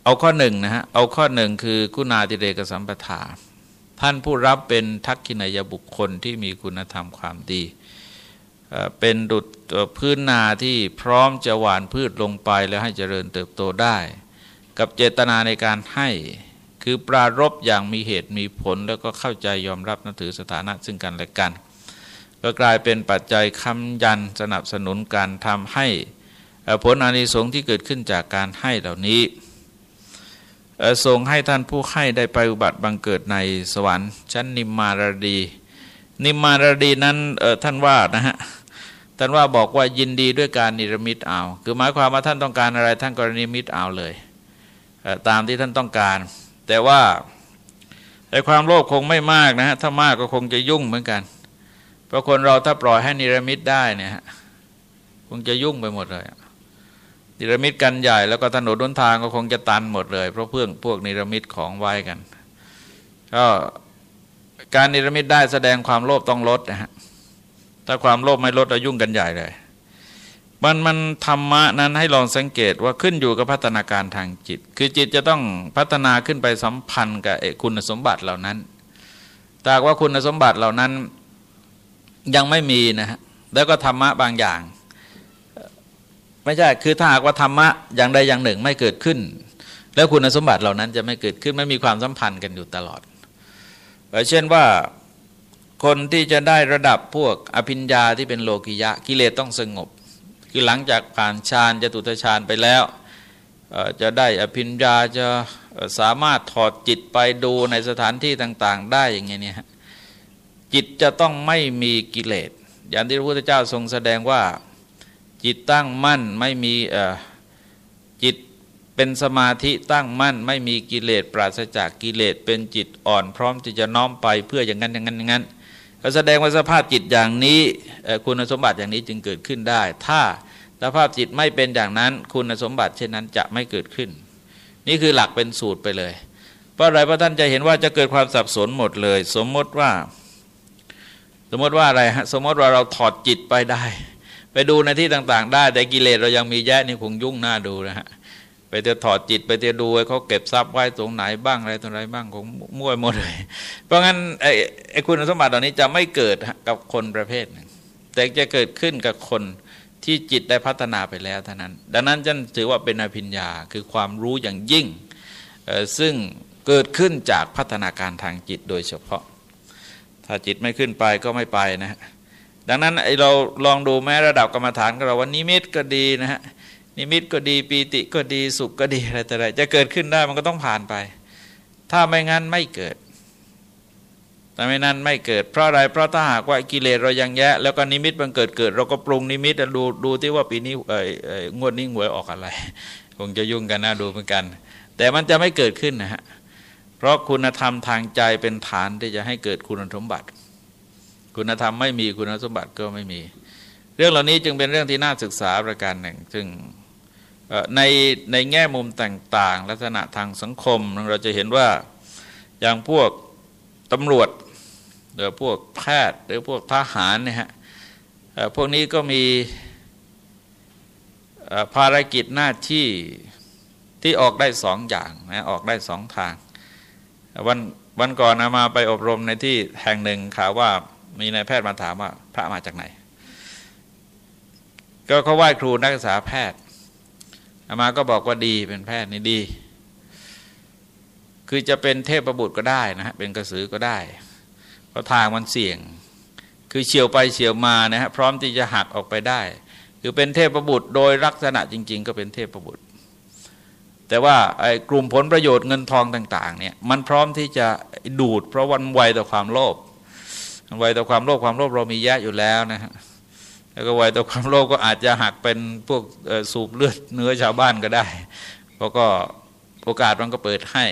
เอาข้อหนึ่งนะฮะเอาข้อหนึ่งคือคุณาติเรกสัมปทา ท่านผู้รับเป็นทักขินายบุคคลที่มีคุณธรรมความดีเป็นดุจพื้นนาที่พร้อมจะหว่านพืชลงไปแล้วให้เจริญเติบโตได้ กับเจตนาในการให้คือปรารบอย่างมีเหตุมีผลแล้วก็เข้าใจยอมรับนับถือสถานะซึ่งกันและกัน ก็กลายเป็นปัจจัยคำยันสนับสนุนการทำให้ผลอานิสงส์ที่เกิดขึ้นจากการให้เหล่านี้ทรงให้ท่านผู้ให้ได้ไปอุบัติบังเกิดในสวรรค์ ชั้นนิมมารดี นิมมารดีนั้นท่านว่านะฮะท่านว่าบอกว่ายินดีด้วยการนิรมิตเอา คือหมายความว่าท่านต้องการอะไรท่านก็นิรมิตเอาเลยตามที่ท่านต้องการ แต่ว่าไอ้ความโลภคงไม่มากนะฮะถ้ามากก็คงจะยุ่งเหมือนกัน เพราะคนเราถ้าปล่อยให้นิรมิตได้เนี่ยคงจะยุ่งไปหมดเลยนิรมิตกันใหญ่แล้วก็ถนนด้นทางก็คงจะตันหมดเลย เพราะเพื่องพวกนิรมิตของไว้กัน ก็การนิรมิตได้แสดงความโลภต้องลดนะฮะถ้าความโลภไม่ลดเรายุ่งกันใหญ่เลยมันมันธรรมะนั้นให้ลองสังเกตว่าขึ้นอยู่กับพัฒนาการทางจิต คือจิตจะต้องพัฒนาขึ้นไปสัมพันธ์กับคุณสมบัติเหล่านั้นแต่ว่าคุณสมบัติเหล่านั้น ยังไม่มีนะฮะแล้วก็ธรรมะบางอย่าง ไม่ใช่คือถ้าหากว่าธรรมะอย่างใดอย่างหนึ่งไม่เกิดขึ้น แล้วคุณสมบัติเหล่านั้นจะไม่เกิดขึ้นไม่มีความสัมพันธ์กันอยู่ตลอดเช่นว่าคนที่จะได้ระดับพวกอภิญญาที่เป็นโลกิยะกิเลสต้องสงบ คือหลังจากผ่านฌานจะตุตฌานไปแล้ว จะได้อภิญญาจะสามารถถอดจิตไปดูในสถานที่ต่าง ๆ ได้อย่างเงี้ย จิตจะต้องไม่มีกิเลสอย่างที่พระพุทธเจ้าทรงแสดงว่าจิตตั้งมั่นไม่มีจิตเป็นสมาธิตั้งมั่น ไม่มีกิเลสปราศจากกิเลสเป็นจิตอ่อนพร้อมที่จะน้อมไปเพื่ออย่างนั้นอย่างนั้นอย่างนั้นก็แสดงว่าสภาพจิตอย่างนี้คุณสมบัติอย่างนี้จึงเกิดขึ้นได้ ถ้าสภาพจิตไม่เป็นอย่างนั้นคุณสมบัติเช่นนั้นจะไม่เกิดขึ้น นี่คือหลักเป็นสูตรไปเลยเพราะอะไรเพราะท่านจะเห็นว่าจะเกิดความสับสนหมดเลย สมมติว่า สมมติว่าอะไรฮะสมมติว่าเราถอดจิตไปได้ ไปดูในที่ต่างๆ ได้ แต่กิเลสเรายังมีแย่นี่คงยุ่งหน้าดูนะฮะไปเที่ยถอดจิตไปเที่ยดูเขาเก็บทรัพย์ไว้ตรงไหนบ้างอะไรตรงไหนบ้างของมั่วหมดเลย เพราะงั้นไอ้ไอ้คุณสมบัติเหล่านี้จะไม่เกิดกับคนประเภทหนึ่งแต่จะเกิดขึ้นกับคนที่จิตได้พัฒนาไปแล้วเท่านั้น ดังนั้นจะถือว่าเป็นอภิญญาคือความรู้อย่างยิ่ง ซึ่งเกิดขึ้นจากพัฒนาการทางจิตโดยเฉพาะ ถ้าจิตไม่ขึ้นไปก็ไม่ไปนะฮะดังนั้นไอเราลองดูแม้ระดับกรรมฐานของเราวันนิมิตก็ดีนะฮะนิมิตก็ดีปีติก็ดีสุขก็ดีอะไรแต่ไรจะเกิดขึ้นได้มันก็ต้องผ่านไป ถ้าไม่งั้นไม่เกิดแต่ไม่นั้นไม่เกิดเพราะอะไรเพราะถ้าหากว่ากิเลสเรายังแยะ แล้วก็นิมิตมันเกิดเกิด เราก็ปรุงนิมิตดูดูที่ว่าปีนี้เอ้ยงวดนี้หวยออกอะไร คงจะยุ่งกันนะดูเหมือนกัน แต่มันจะไม่เกิดขึ้นนะฮะ เพราะคุณธรรมทางใจเป็นฐานที่จะให้เกิดคุณสมบัติ คุณธรรมไม่มีคุณสมบัติก็ไม่มี เรื่องเหล่านี้จึงเป็นเรื่องที่น่าศึกษาประการหนึ่ง ซึ่งในในแง่มุมต่างๆ ลักษณะทางสังคมเราจะเห็นว่าอย่างพวกตำรวจหรือพวกแพทย์หรือพวกทหารเนี่ยฮะพวกนี้ก็มีภารกิจหน้าที่ที่ออกได้สองอย่างนะออกได้สองทาง วันวันก่อนนะมาไปอบรมในที่แห่งหนึ่งข่าวว่ามีนายแพทย์มาถามว่า พระมาจากไหน ก็เขาไหว้ครูนักศึกษาแพทย์อามาก็บอกว่าดีเป็นแพทย์นี่ดี คือจะเป็นเทพประบุตรก็ได้นะฮะเป็นกระสือก็ได้เพราะทางมันเสี่ยง คือเฉียวไปเฉียวมานะฮะพร้อมที่จะหักออกไปได้ คือเป็นเทพประบุตรโดยลักษณะจริง ๆ ก็เป็นเทพประบุตร แต่ว่าไอ้กลุ่มผลประโยชน์เงินทองต่างๆเนี่ยมันพร้อมที่จะดูดเพราะวันไวต่อความโลภไวต่อความโลภความโลภเรามีแยะอยู่แล้วนะฮะแล้วก็ไวต่อความโลภก็อาจจะหักเป็นพวกสูบเลือดเนื้อชาวบ้านก็ได้เพราะก็โอกาสมันก็เปิดให้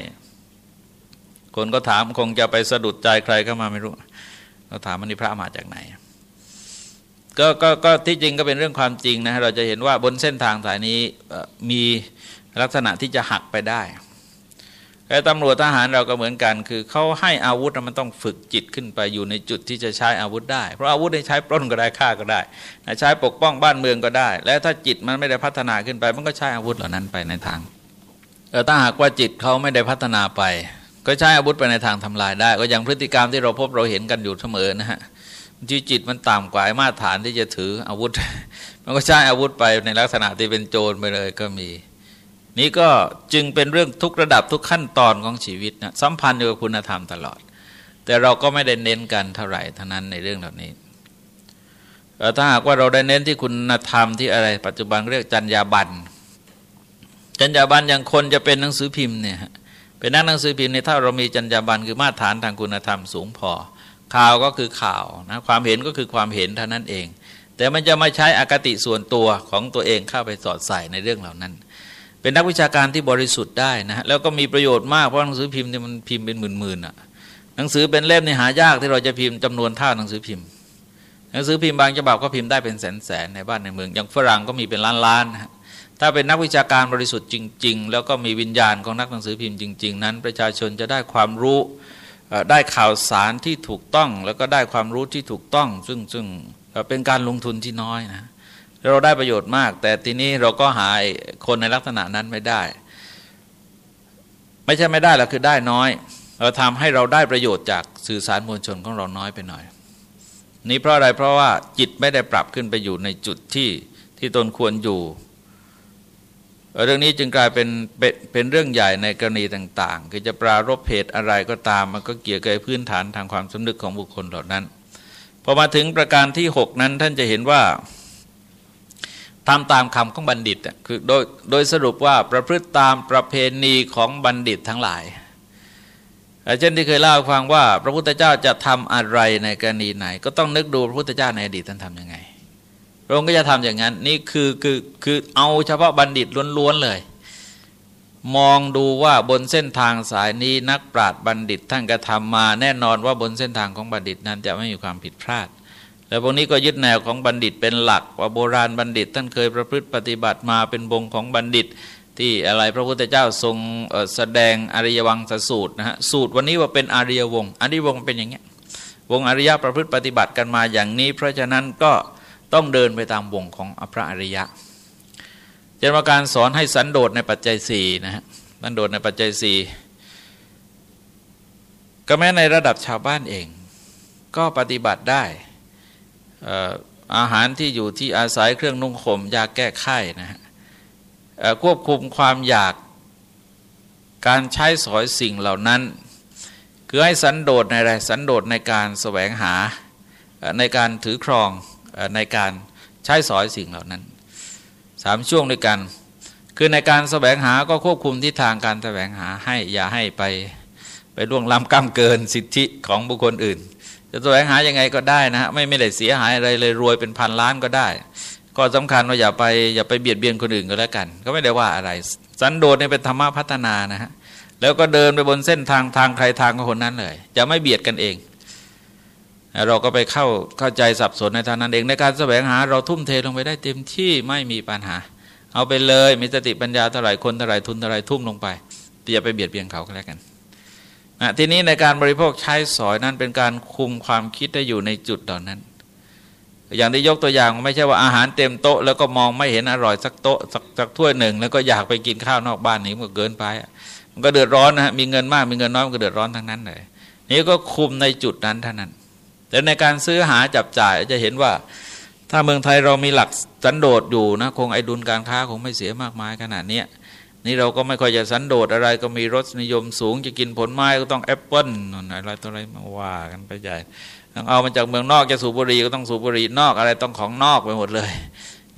คนก็ถามคงจะไปสะดุดใจใครเข้ามาไม่รู้เราถามมันนี่พระมาจากไหนก็ก็ก็ที่จริงก็เป็นเรื่องความจริงนะเราจะเห็นว่าบนเส้นทางสายนี้มี ลักษณะที่จะหักไปได้แต่ตำรวจทหารเราก็เหมือนกัน คือเขาให้อาวุธมันต้องฝึกจิตขึ้นไปอยู่ในจุดที่จะใช้อาวุธได้ เพราะอาวุธใช้ปล้นก็ได้ฆ่าก็ได้ ใช้ปกป้องบ้านเมืองก็ได้ และถ้าจิตมันไม่ได้พัฒนาขึ้นไป มันก็ใช้อาวุธเหล่านั้นไปในทางแต่ถ้าหากว่าจิตเขาไม่ได้พัฒนาไป ก็ใช้อาวุธไปในทางทำลายได้ ก็อย่างพฤติกรรมที่เราพบเราเห็นกันอยู่เสมอนะฮะจีจิตมันต่ำกว่ามาตรฐานที่จะถืออาวุธ มันก็ใช้อาวุธไปในลักษณะที่เป็นโจรไปเลยก็มี นี่ก็จึงเป็นเรื่องทุกระดับทุกขั้นตอนของชีวิตนะสัมพันธ์อยู่กับคุณธรรมตลอด แต่เราก็ไม่ได้เน้นกันเท่าไหร่เท่านั้นในเรื่องเหล่านี้ถ้าหากว่าเราได้เน้นที่คุณธรรมที่อะไร ปัจจุบันเรียกจัญญาบันจัญญาบันอย่างคนจะเป็นหนังสือพิมพ์เนี่ยเป็นนักหนังสือพิมพ์ในถ้าเรามีจัญญาบันคือมาตรฐานทางคุณธรรมสูงพอ ข่าวก็คือข่าวนะความเห็นก็คือความเห็นเท่านั้นเอง แต่มันจะมาใช้อคติส่วนตัวของตัวเองเข้าไปสอดใส่ในเรื่องเหล่านั้น เป็นนักวิชาการที่บริสุทธิ์ได้นะแล้วก็มีประโยชน์มากเพราะหนังสือพิมพ์เนี่ยมันพิมพ์เป็นหมื่นๆอะหนังสือเป็นเล่มนี่หายากที่เราจะพิมพ์จำนวนเท่าหนังสือพิมพ์ หนังสือพิมพ์บางฉบับก็พิมพ์ได้เป็นแสนๆในบ้านในเมือง อย่างฝรั่งก็มีเป็นล้านๆนะถ้าเป็นนักวิชาการบริสุทธิ์จริง ๆ แล้วก็มีวิญญาณของนักหนังสือพิมพ์จริง ๆ นั้น ประชาชนจะได้ความรู้ได้ข่าวสารที่ถูกต้อง แล้วก็ได้ความรู้ที่ถูกต้อง ซึ่งซึ่งเป็นการลงทุนที่น้อยนะ เราได้ประโยชน์มาก แต่ทีนี้เราก็หายคนในลักษณะนั้นไม่ได้ ไม่ใช่ไม่ได้แล้วคือได้น้อย เราทำให้เราได้ประโยชน์จากสื่อสารมวลชนของเราน้อยไปหน่อย นี้เพราะอะไรเพราะว่าจิตไม่ได้ปรับขึ้นไปอยู่ในจุดที่ที่ตนควรอยู่เรื่องนี้จึงกลายเป็นเป็นเรื่องใหญ่ในกรณีต่าง ๆ คือจะปรารบเหตุอะไรก็ตาม มันก็เกี่ยวกับพื้นฐานทางความสำนึกของบุคคลเหล่านั้น พอมาถึงประการที่ 6 นั้นท่านจะเห็นว่า ทำตามคำของบัณฑิตคือโดยโดยสรุปว่าประพฤติตามประเพณีของบัณฑิตทั้งหลายเช่นที่เคยเล่าฟังว่า พระพุทธเจ้าจะทำอะไรในกรณีไหน ก็ต้องนึกดูพระพุทธเจ้าในอดีตท่านทำยังไงพระองค์ก็จะทำอย่างนั้น นี่คือคือคือเอาเฉพาะบัณฑิตล้วนๆเลย มองดูว่าบนเส้นทางสายนี้นักปราชญ์บัณฑิตท่านกระทำมา แน่นอนว่าบนเส้นทางของบัณฑิตนั้นจะไม่มีความผิดพลาด แล้วพวกนี้ก็ยึดแนวของบัณฑิตเป็นหลักว่าโบราณบัณฑิต ท่านเคยประพฤติปฏิบัติมาเป็นบงของบัณฑิต ที่อะไรพระพุทธเจ้าทรงแสดงอริยวังสสูตรนะฮะสูตรวันนี้ว่าเป็นอริยวงอริยวงเป็นอย่างเงี้ยวงอริยะประพฤติปฏิบัติกันมาอย่างนี้ เพราะฉะนั้นก็ต้องเดินไปตามวงของอพระอริยะจะมาการสอนให้สันโดษในปัจจัยสี่นะฮะสันโดษในปัจจัยสี่ก็แม้ในระดับชาวบ้านเอง ก็ปฏิบัติได้ อาหารที่อยู่ที่อาศัยเครื่องนุ่งห่มยาแก้ไขนะฮะควบคุมความอยากการใช้สอยสิ่งเหล่านั้น คือให้สันโดษในอะไรสันโดษในการแสวงหาในการถือครองในการใช้สอยสิ่งเหล่านั้นสามช่วงด้วยกัน คือในการแสวงหาก็ควบคุมทิศทางการแสวงหาให้อย่าให้ไปไปล่วงล้ำก้าเกินสิทธิของบุคคลอื่น จะแสวงหายังไงก็ได้นะฮะไม่ไม่ได้เสียหายอะไรเลยรวยเป็นพันล้านก็ได้ ก็สำคัญว่าอย่าไปอย่าไปเบียดเบียนคนอื่นก็แล้วกัน ก็ไม่ได้ว่าอะไร สันโดษเนี่ยเป็นธรรมะพัฒนานะฮะแล้วก็เดินไปบนเส้นทางทางใครทางคนนั้นเลยจะไม่เบียดกันเอง เราก็ไปเข้าเข้าใจสับสนในทางนั้นเองในการแสวงหาเราทุ่มเทลงไปได้เต็มที่ไม่มีปัญหา เอาไปเลยมีสติปัญญาเท่าไหร่คนเท่าไหร่ทุนเท่าไหร่ทุ่มลงไปอย่าไปเบียดเบียนเขาก็แล้วกัน ทีนี้ในการบริโภคใช้สอยนั้นเป็นการคุมความคิดได้อยู่ในจุดตอนนั้น อย่างที่ยกตัวอย่างไม่ใช่ว่าอาหารเต็มโต๊ะแล้วก็มองไม่เห็นอร่อยสักโต๊ะสักสักถ้วยหนึ่ง แล้วก็อยากไปกินข้าวนอกบ้านนี้มันก็เกินไป มันก็เดือดร้อนนะฮะมีเงินมากมีเงินน้อยมันก็เดือดร้อนทั้งนั้นเลยนี่ก็คุมในจุดนั้นเท่านั้นแต่ในการซื้อหาจับจ่ายจะเห็นว่าถ้าเมืองไทยเรามีหลักสันโดษอยู่นะคงไอ้ดุลการค้าคงไม่เสียมากมายขนาดนี้ นี่เราก็ไม่ค่อยจะสันโดษอะไรก็มีรสนิยมสูง จะกินผลไม้ก็ต้องแอปเปิ้ลอะไรตัวอะไรมาว่ากันไปใหญ่ต้องเอามาจากเมืองนอกจะสูบบุหรี่ก็ต้องสูบบุหรี่นอกอะไรต้องของนอกไปหมดเลย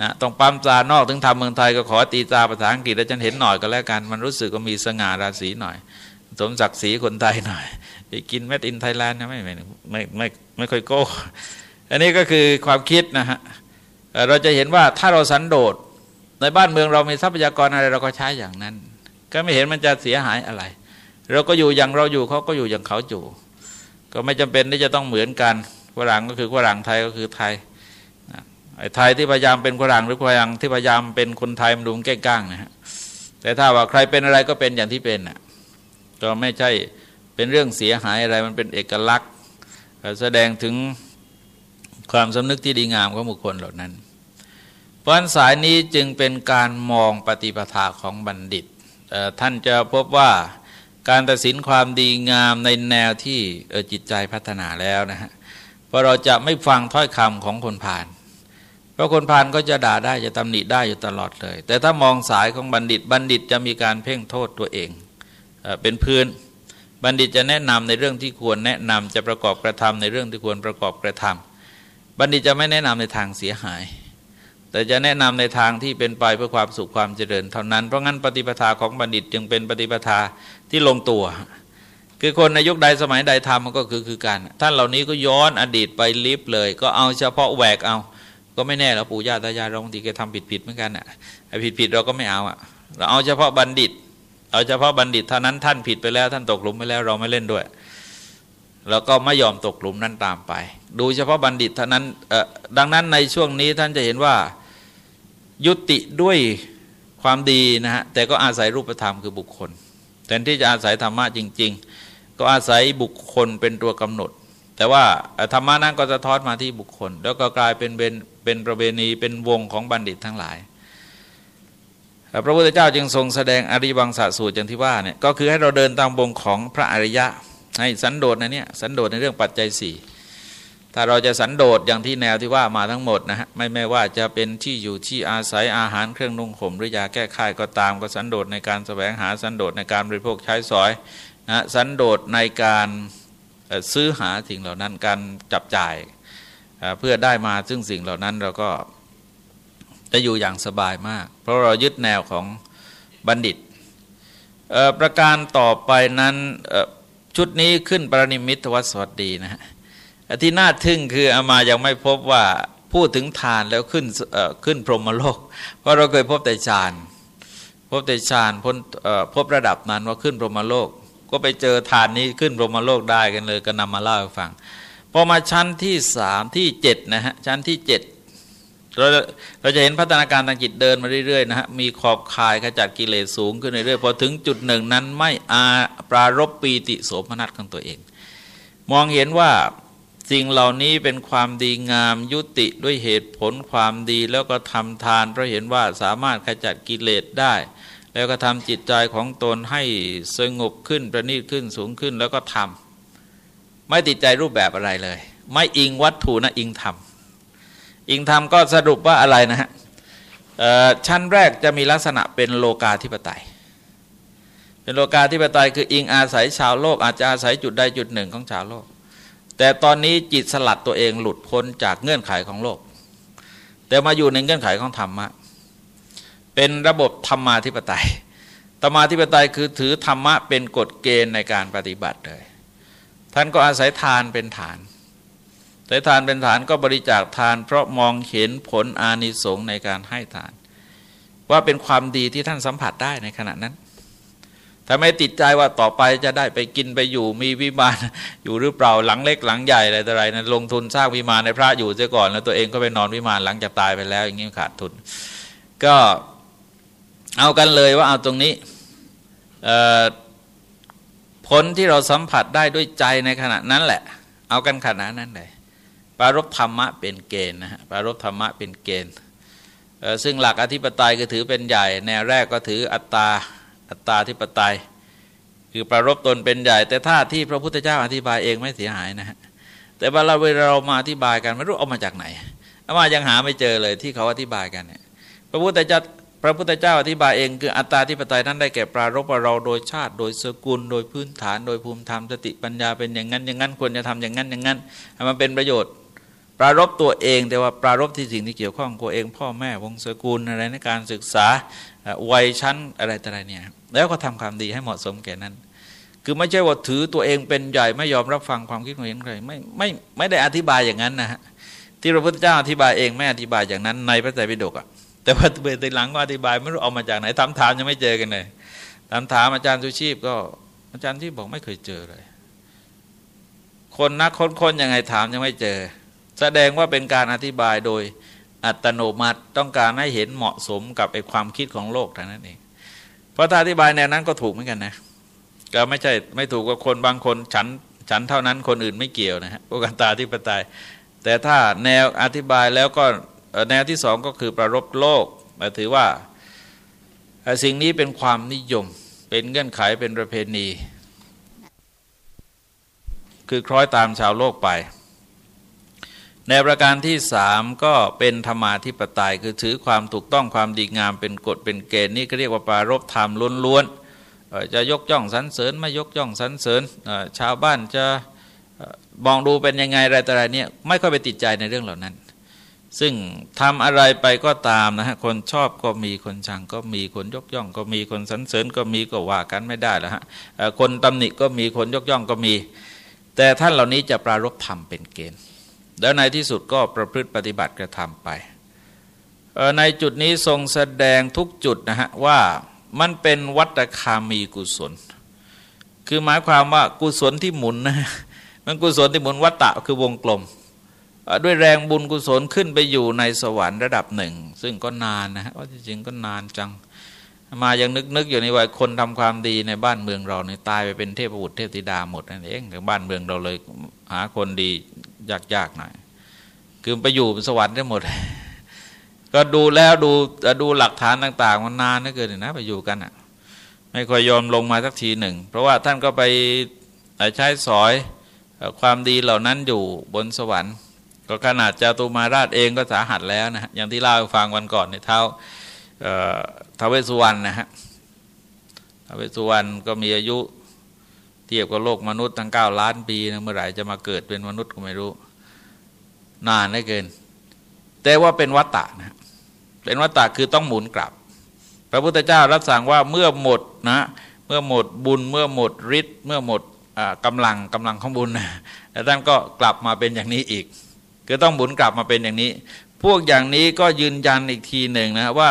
นะต้องปั๊มตานอกถึงทำเมืองไทยก็ขอตีตาภาษาอังกฤษแล้วฉันเห็นหน่อยก็แล้วกัน มันรู้สึกก็มีสง่าราศีหน่อย สมศักดิ์ศรีคนไทยหน่อยไปกินเม็ดอินไทยแลนด์นะไม่ไม่ไม่ไม่ไม่ค่อยโก้อันนี้ก็คือความคิดนะฮะเราจะเห็นว่าถ้าเราสันโดษ ในบ้านเมืองเรามีทรัพยากรอะไรเราก็ใช้อย่างนั้น ก็ไม่เห็นมันจะเสียหายอะไร เราก็อยู่อย่างเราอยู่เขาก็อยู่อย่างเขาอยู่ก็ไม่จำเป็นที่จะต้องเหมือนกันฝรั่งก็คือฝรั่งไทยก็คือไทยไอ้ไทยที่พยายามเป็นฝรั่งหรือฝรั่งที่พยายามเป็นคนไทยมันดูแก้ก้างนะฮะแต่ถ้าว่าใครเป็นอะไรก็เป็นอย่างที่เป็นอะก็ไม่ใช่เป็นเรื่องเสียหายอะไรมันเป็นเอกลักษณ์ แสดงถึงความสำนึกที่ดีงามของบุคคลเหล่านั้น เพราะสายนี้จึงเป็นการมองปฏิปทาของบัณฑิต ท่านจะพบว่าการตัดสินความดีงามในแนวที่จิตใจพัฒนาแล้วนะฮะเพราะเราจะไม่ฟังถ้อยคำของคนผ่าน เพราะคนผ่านก็จะด่าได้จะตำหนิได้อยู่ตลอดเลย แต่ถ้ามองสายของบัณฑิตบัณฑิตจะมีการเพ่งโทษตัวเองเป็นพื้นบัณฑิตจะแนะนำในเรื่องที่ควรแนะนำจะประกอบกระทำในเรื่องที่ควรประกอบกระทำบัณฑิตจะไม่แนะนำในทางเสียหาย แต่จะแนะนำในทางที่เป็นไปเพื่อความสุขความเจริญเท่านั้น เพราะงั้นปฏิปทาของบัณฑิตจึงเป็นปฏิปทาที่ลงตัว คือคนในยุคใดสมัยใดทำมันก็คือคือการท่านเหล่านี้ก็ย้อนอดีตไปลิฟเลย ก็เอาเฉพาะแหวกเอา ก็ไม่แน่แล้วปู่ย่าตายายเราบางทีแกทำผิดผิดเหมือนกันอะไอ้ผิดผิดเราก็ไม่เอาอะเราเอาเฉพาะบัณฑิต เอาเฉพาะบัณฑิตเท่านั้นท่านผิดไปแล้วท่านตกหลุมไปแล้วเราไม่เล่นด้วยแล้วก็ไม่ยอมตกหลุมนั้นตามไป ดูเฉพาะบัณฑิตเท่านั้นดังนั้นในช่วงนี้ท่านจะเห็นว่า ยุติด้วยความดีนะฮะแต่ก็อาศัยรูปธรรมคือบุคคลแทนที่จะอาศัยธรรมะจริง ๆ ก็อาศัยบุคคลเป็นตัวกำหนด แต่ว่าธรรมะนั้นก็จะทอดมาที่บุคคล แล้วก็กลายเป็นเป็นเป็นประเวณีเป็นวงของบัณฑิตทั้งหลาย พระพุทธเจ้าจึงทรงแสดงอริบังสาสูตรอย่างที่ว่าเนี่ยก็คือให้เราเดินตามวงของพระอริยะให้สันโดษนะเนี่ยสันโดษในเรื่องปัจจัยสี่ ถ้าเราจะสันโดษอย่างที่แนวที่ว่ามาทั้งหมดนะฮะไม่ไม่ว่าจะเป็นที่อยู่ที่อาศัยอาหารเครื่องนุ่งห่มหรือยาแก้ไขก็ตามก็สันโดษในการแสวงหาสันโดษในการบริโภคใช้สอยนะสันโดษในการซื้อหาสิ่งเหล่านั้นการจับจ่ายเพื่อได้มาซึ่งสิ่งเหล่านั้นเราก็จะอยู่อย่างสบายมาก เพราะเรายึดแนวของบัณฑิต ประการต่อไปนั้นชุดนี้ขึ้นปรนิมิตวัสวัสดีนะฮะ ที่น่าทึ่งคืออามายังไม่พบว่าพูดถึงทานแล้วขึ้นขึ้นพรหมโลก เพราะเราเคยพบแต่ฌานพบแต่ฌานพพบระดับนั้นว่าขึ้นพรหมโลก ก็ไปเจอทานนี้ขึ้นพรหมโลกได้กันเลย ก็นำมาเล่าให้ฟังพอมาชั้นที่สามที่เจ็ดนะฮะชั้นที่เจ็ดเราเราจะเห็นพัฒนาการทางจิตเดินมาเรื่อยๆนะฮะมีขอบคายขจัดกิเลสสูงขึ้นเรื่อยๆพอถึงจุดหนึ่งนั้นไม่อาปรารบปีติโสมนัสของตัวเอง มองเห็นว่า สิ่งเหล่านี้เป็นความดีงามยุติด้วยเหตุผลความดีแล้วก็ทำทาน เพราะเห็นว่าสามารถขจัดกิเลสได้ แล้วก็ทำจิตใจของตนให้สงบขึ้นประณีตขึ้นสูงขึ้นแล้วก็ทำไม่ติดใจรูปแบบอะไรเลย ไม่อิงวัตถุนะอิงธรรมอิงธรรมก็สรุปว่าอะไรนะฮะชั้นแรกจะมีลักษณะเป็นโลกาธิปไตย เป็นโลกาธิปไตยคืออิงอาศัยชาวโลกอาจจะอาศัยจุดใดจุดหนึ่งของชาวโลก แต่ตอนนี้จิตสลัดตัวเองหลุดพ้นจากเงื่อนไขของโลก แต่มาอยู่ในเงื่อนไขของธรรมะ เป็นระบบธรรมาธิปไตยธรรมาธิปไตยคือถือธรรมะเป็นกฎเกณฑ์ในการปฏิบัติเลย ท่านก็อาศัยทานเป็นฐานแต่ทานเป็นฐานก็บริจาคทาน เพราะมองเห็นผลอานิสงส์ในการให้ทาน ว่าเป็นความดีที่ท่านสัมผัสได้ในขณะนั้น ถ้าไมติดใจว่าต่อไปจะได้ไปกินไปอยู่มีวิมานอยู่หรือเปล่าหลังเล็กหลังใหญ่อะไรต่ออะไรนะลงทุนสร้างวิมานในพระอยู่เสียก่อน แล้วตัวเองก็ไปนอนวิมานหลังจากตายไปแล้วอย่างนี้ขาดทุน ก็เอากันเลยว่าเอาตรงนี้ผลที่เราสัมผัสได้ด้วยใจในขณะนั้นแหละ เอากันขนาดนั้นเลยปารบธรรมะเป็นเกณฑ์นะฮะปารบธรรมะเป็นเกณฑ์ซึ่งหลักอธิปไตยก็ถือเป็นใหญ่แนวแรกก็ถืออัตตา อัตตาธิปไตย คือประรบตนเป็นใหญ่ แต่ถ้าที่พระพุทธเจ้าอธิบายเองไม่เสียหายนะฮะแต่เวลาเวลาเรามาอธิบายกันไม่รู้เอามาจากไหนอามายังหาไม่เจอเลยที่เขาอธิบายกันเนี่ยพระพุทธเจ้าพระพุทธเจ้าอธิบายเองคืออัตตาธิปไตยนั้นได้แก่ปรารบเราโดยชาติ โดยสกุล โดยพื้นฐาน โดยภูมิธรรมสติปัญญาเป็นอย่างนั้นอย่างนั้นควรจะทำอย่างนั้นอย่างนั้นให้มันเป็นประโยชน์ ปรารบตัวเองแต่ว่าปรารบที่สิ่งที่เกี่ยวข้องตัวเอง พ่อแม่วงศกุลอะไรในการศึกษาวัยชั้นอะไรต่ออะไรเนี่ย แล้วก็ทำความดีให้เหมาะสมแก่นั้น คือไม่ใช่ว่าถือตัวเองเป็นใหญ่ไม่ยอมรับฟังความคิดของเห็นใครไม่ไม่ไม่ได้อธิบายอย่างนั้นนะฮะที่พระพุทธเจ้าอธิบายเองไม่อธิบายอย่างนั้น ในพระไตรปิฎกอะแต่ว่าเบตหลังก็อธิบายไม่รู้เอามาจากไหนถามถามยังไม่เจอกันเลยถามถามอาจารย์สุชีพก็อาจารย์ที่บอกไม่เคยเจอเลย คนนักค้นๆยังไงถามยังไม่เจอ แสดงว่าเป็นการอธิบายโดยอัตโนมัติต้องการให้เห็นเหมาะสมกับไอ้ความคิดของโลกท่านั้นเอง พราะถ้าอธิบายแนวนั้นก็ถูกเหมือนกันนะก็ไม่ใช่ไม่ถูกกับคนบางคนฉันฉันเท่านั้นคนอื่นไม่เกี่ยวนะฮะพวกกันตาที่ปไตย แต่ถ้าแนวอธิบายแล้วก็แนวที่สองก็คือประรบโลกหมายถือว่าสิ่งนี้เป็นความนิยม เป็นเงื่อนไขเป็นประเพณี คือคล้อยตามชาวโลกไป ในประการที่สามก็เป็นธรรมาธิปไตย คือถือความถูกต้องความดีงามเป็นกฎเป็นเกณฑ์นี่ก็เรียกว่าปารบธรรมล้วนๆจะยกย่องสรรเสริญไม่ยกย่องสรรเสริญชาวบ้านจะมองดูเป็นยังไงอะไรแต่อะไรเนี่ยไม่ค่อยไปติดใจในเรื่องเหล่านั้น ซึ่งทำอะไรไปก็ตามนะฮะคนชอบก็มีคนชังก็มีคนยกย่อง ก็มีคนสรรเสริญก็มีก็ว่ากันไม่ได้แล้วฮะคนตำหนิก็มีคนยกย่องก็มี แต่ท่านเหล่านี้จะปรารบธรรมเป็นเกณฑ์ แล้วในที่สุดก็ประพฤติปฏิบัติกระทำไป ในจุดนี้ทรงแสดงทุกจุดนะฮะว่ามันเป็นวัตคามีกุศล คือหมายความว่ากุศลที่หมุนนะมันกุศลที่หมุนวัตตะคือวงกลม ด้วยแรงบุญกุศลขึ้นไปอยู่ในสวรรค์ระดับหนึ่ง ซึ่งก็นานนะฮะว่าจริงก็นานจัง มายังนึกนึกอยู่ในวัยคนทำความดีในบ้านเมืองเราเนี่ยตายไปเป็นเทพบุตรเทพธิดาหมดนั่นเองแต่บ้านเมืองเราเลยหาคนดียากๆหน่อยคือไปอยู่สวรรค์ได้หมด ก็ดูแล้วดูดูหลักฐานต่าง ๆ มันนานนะเกินนะไปอยู่กันอะ ไม่ค่อยยอมลงมาสักทีหนึ่ง เพราะว่าท่านก็ไปใช้สอยความดีเหล่านั้นอยู่บนสวรรค์ ก็ขนาดจาตุมาราชเองก็สาหัสแล้วนะอย่างที่เล่าให้ฟังวันก่อนในเท้า ทาเวสุวรรณนะฮะทาเวสุวรรณก็มีอายุเทียบกับโลกมนุษย์ตั้งเก้าล้านปีนะเมื่อไหร่จะมาเกิดเป็นมนุษย์ก็ไม่รู้ นานได้เกิน แต่ว่าเป็นวัตตะนะเป็นวัตตะคือต้องหมุนกลับ พระพุทธเจ้ารับสั่งว่าเมื่อหมดนะเมื่อหมดบุญเมื่อหมดฤทธิ์เมื่อหมดกำลังกำลังของบุญนะแล้วท่านก็กลับมาเป็นอย่างนี้อีก ก็ต้องหมุนกลับมาเป็นอย่างนี้ พวกอย่างนี้ก็ยืนยันอีกทีหนึ่งนะว่า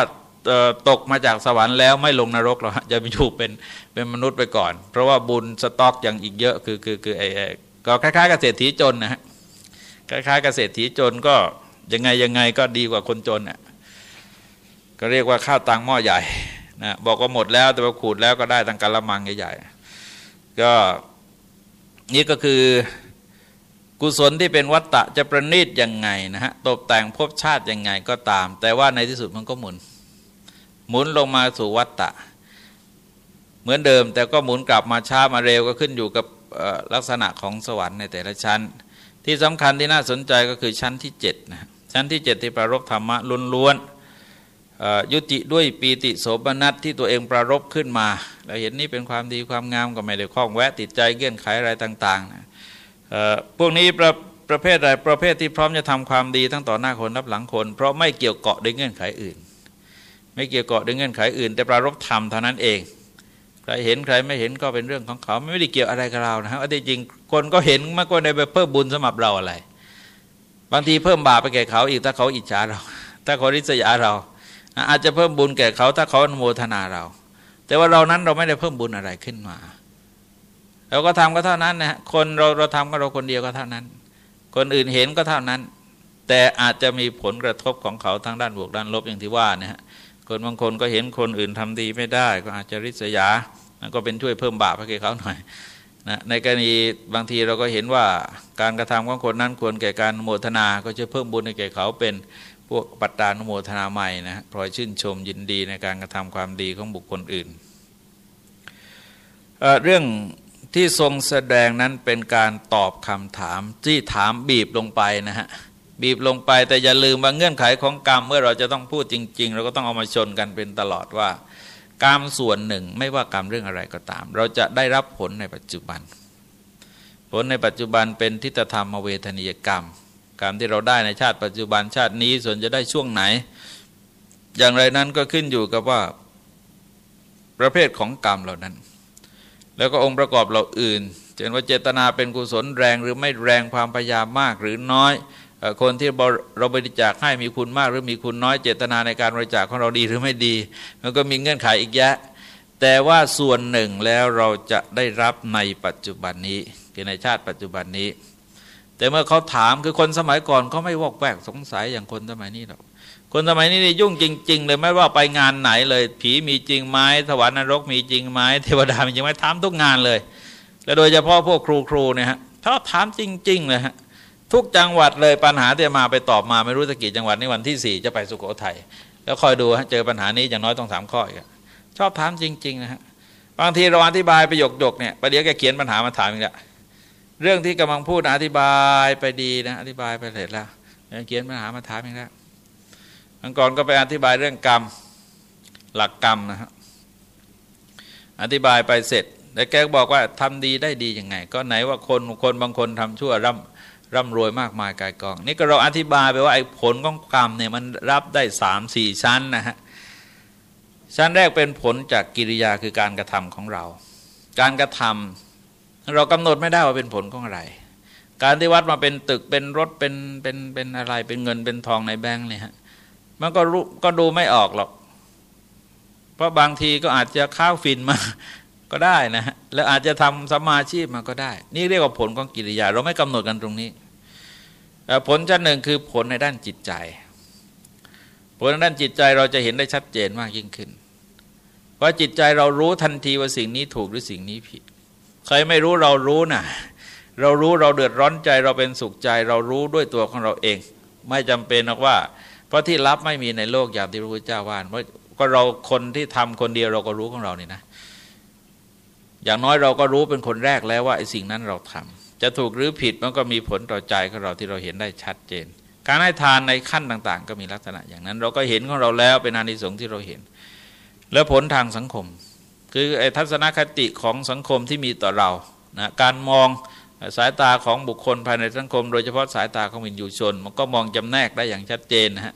ตกมาจากสวรรค์แล้วไม่ลงนรกหรอกจะไปอยู่เป็นเป็นมนุษย์ไปก่อน เพราะว่าบุญสต็อกอย่างอีกเยอะคือคือคือไอ้ก็คล้ายๆเกษตรถีจนนะฮะคล้ายๆเกษตรถีจนก็ยังไงยังไงก็ดีกว่าคนจนอะก็เรียกว่าข้าวตังหม้อใหญ่นะบอกว่าหมดแล้วแต่ว่าขูดแล้วก็ได้ตังกะละมังใหญ่ๆก็นี่ก็คือกุศลที่เป็นวัตตะจะประณีตยังไงนะฮะตกแต่งภพชาติยังไงก็ตาม แต่ว่าในที่สุดมันก็หมุน หมุนลงมาสู่วัตตะ เหมือนเดิม แต่ก็หมุนกลับมาช้ามาเร็วก็ขึ้นอยู่กับลักษณะของสวรรค์ในแต่ละชั้น ที่สำคัญที่น่าสนใจก็คือชั้นที่7นะชั้นที่ 7 ที่ประรบธรรมะล้วนๆยุติด้วยปีติโสมนัสที่ตัวเองประรบขึ้นมาเราเห็นนี่เป็นความดีความงามก็ไม่ได้คล้องแวะติดใจเงื่อนไขอะไรต่างๆนะพวกนี้ประประเภทใดประเภทที่พร้อมจะทำความดีทั้งต่อหน้าคนรับหลังคน เพราะไม่เกี่ยวเกาะด้วยเงื่อนไขอื่น ไม่เกี่ยวเกาะด้วยเงื่อนไขอื่น แต่ปรารบธรรมเท่านั้นเองใครเห็นใครไม่เห็นก็เป็นเรื่องของเขาไม่ได้เกี่ยวอะไรกับเรานะครับแต่จริงคนก็เห็นมากกว่าในไปเพิ่มบุญสำหรับเราอะไร บางทีเพิ่มบาปไปแก่เขาอีกถ้าเขาอิจฉาเรา ถ้าเขาริษยาเรา อาจจะเพิ่มบุญแก่เขาถ้าเขาอนุโมทนาเรา แต่ว่าเรานั้นเราไม่ได้เพิ่มบุญอะไรขึ้นมาเราก็ทำก็เท่านั้นนะคนเราเราทำก็เราคนเดียวก็เท่านั้น คนอื่นเห็นก็เท่านั้น แต่อาจจะมีผลกระทบของเขาทั้งด้านบวกด้านลบอย่างที่ว่านะฮะ คนบางคนก็เห็นคนอื่นทำดีไม่ได้ ก็อาจจะริษยาก็เป็นช่วยเพิ่มบาปให้เขาหน่อยนะในกรณีบางทีเราก็เห็นว่าการกระทำของคนนั้นควรแก่การโมทนา ก็จะเพิ่มบุญให้แก่เขาเป็นพวกปัตตานุโมทนาใหม่นะพลอยชื่นชมยินดีในการกระทำความดีของบุคคลอื่นเเรื่องที่ทรงแสดงนั้นเป็นการตอบคำถามที่ถามบีบลงไปนะฮะ บีบลงไปแต่อย่าลืมว่าเงื่อนไขของกรรม เมื่อเราจะต้องพูดจริง ๆ เราก็ต้องเอามาชนกันเป็นตลอดว่ากรรมส่วนหนึ่งไม่ว่ากรรมเรื่องอะไรก็ตาม เราจะได้รับผลในปัจจุบัน ผลในปัจจุบันเป็นทิฏฐธรรมเวทนียกรรม กรรมที่เราได้ในชาติปัจจุบันชาตินี้ส่วนจะได้ช่วงไหน อย่างไรนั้นก็ขึ้นอยู่กับว่าประเภทของกรรมเหล่านั้น แล้วก็องค์ประกอบเราอื่นเช่นว่าเจตนาเป็นกุศลแรงหรือไม่แรงความพยายามมากหรือน้อย คนที่เราบริจาคให้มีคุณมากหรือมีคุณน้อยเจตนาในการบริจาคของเราดีหรือไม่ดี มันก็มีเงื่อนไขอีกแยะ แต่ว่าส่วนหนึ่งแล้วเราจะได้รับในปัจจุบันนี้คือในชาติปัจจุบันนี้ แต่เมื่อเขาถามคือคนสมัยก่อนเขาไม่วอกแวกสงสัยอย่างคนสมัยนี้หรอกคนสมัยนี้นี่ยุ่งจริง ๆ เลยไม่ว่าไปงานไหนเลย ผีมีจริงไหมสวรรค์นรกมีจริงไหมเทวดามีจริงไหมถามทุกงานเลย และโดยเฉพาะพวกครูครูเนี่ยฮะชอบถามจริง ๆ เลยฮะ ทุกจังหวัดเลยปัญหาที่มาไปตอบมาไม่รู้สักกี่จังหวัดในวันที่สี่จะไปสุโขทัยแล้วคอยดูเจอปัญหานี้อย่างน้อยต้องสามข้ออีกชอบถามจริง ๆ นะฮะบางทีเราอธิบายไปหยกๆเนี่ยประเดี๋ยวแกเขียนปัญหามาถามอีกแล้วเรื่องที่กำลังพูดอธิบายไปดีนะอธิบายไปเสร็จแล้วเขียนปัญหามาถามอีกแล้วอันก่อนก็ไปอธิบายเรื่องกรรมหลักกรรมนะฮะอธิบายไปเสร็จ แล้วแกบอกว่าทำดีได้ดียังไง ก็ไหนว่าคนคนบางคนทำชั่วร่ำ ร่ำรวยมากมายกายกอง นี่ก็เราอธิบายไปว่าไอ้ผลของกรรมเนี่ยมันรับได้สามสี่ชั้นนะฮะชั้นแรกเป็นผลจากกิริยาคือการกระทำของเรา การกระทำเรากำหนดไม่ได้ว่าเป็นผลของอะไร การที่วัดมาเป็นตึกเป็นรถเป็นเป็นเป็นอะไรเป็นเงินเป็นทองในแบงค์เนี่ยฮะมันก็รู้ก็ดูไม่ออกหรอก เพราะบางทีก็อาจจะข้าวฟินมาก็ได้นะฮะแล้วอาจจะทำสมาชีพมาก็ได้ นี่เรียกว่าผลของกิริยา เราไม่กำหนดกันตรงนี้ ผลชั้นหนึ่งคือผลในด้านจิตใจ ผลในด้านจิตใจเราจะเห็นได้ชัดเจนมากยิ่งขึ้น เพราะจิตใจเรารู้ทันทีว่าสิ่งนี้ถูกหรือสิ่งนี้ผิด ใครไม่รู้เรารู้นะเรารู้เราเดือดร้อนใจเราเป็นสุขใจ เรารู้ด้วยตัวของเราเอง ไม่จำเป็นหรอกว่า เพราะที่ลับไม่มีในโลกอย่างที่พระพุทธเจ้าว่าเพราะก็เราคนที่ทำคนเดียวเราก็รู้ของเรานี่นะ อย่างน้อยเราก็รู้เป็นคนแรกแล้วว่าไอ้สิ่งนั้นเราทำ จะถูกหรือผิดมันก็มีผลต่อใจของเราที่เราเห็นได้ชัดเจน การให้ทานในขั้นต่าง ๆ ก็มีลักษณะอย่างนั้น เราก็เห็นของเราแล้วเป็นอานิสงส์ที่เราเห็น แล้วผลทางสังคม คือไอ้ทัศนคติของสังคมที่มีต่อเรานะการมองสายตาของบุคคลภายในสังคม โดยเฉพาะสายตาของวินยูชน มันก็มองจำแนกได้อย่างชัดเจนนะฮะ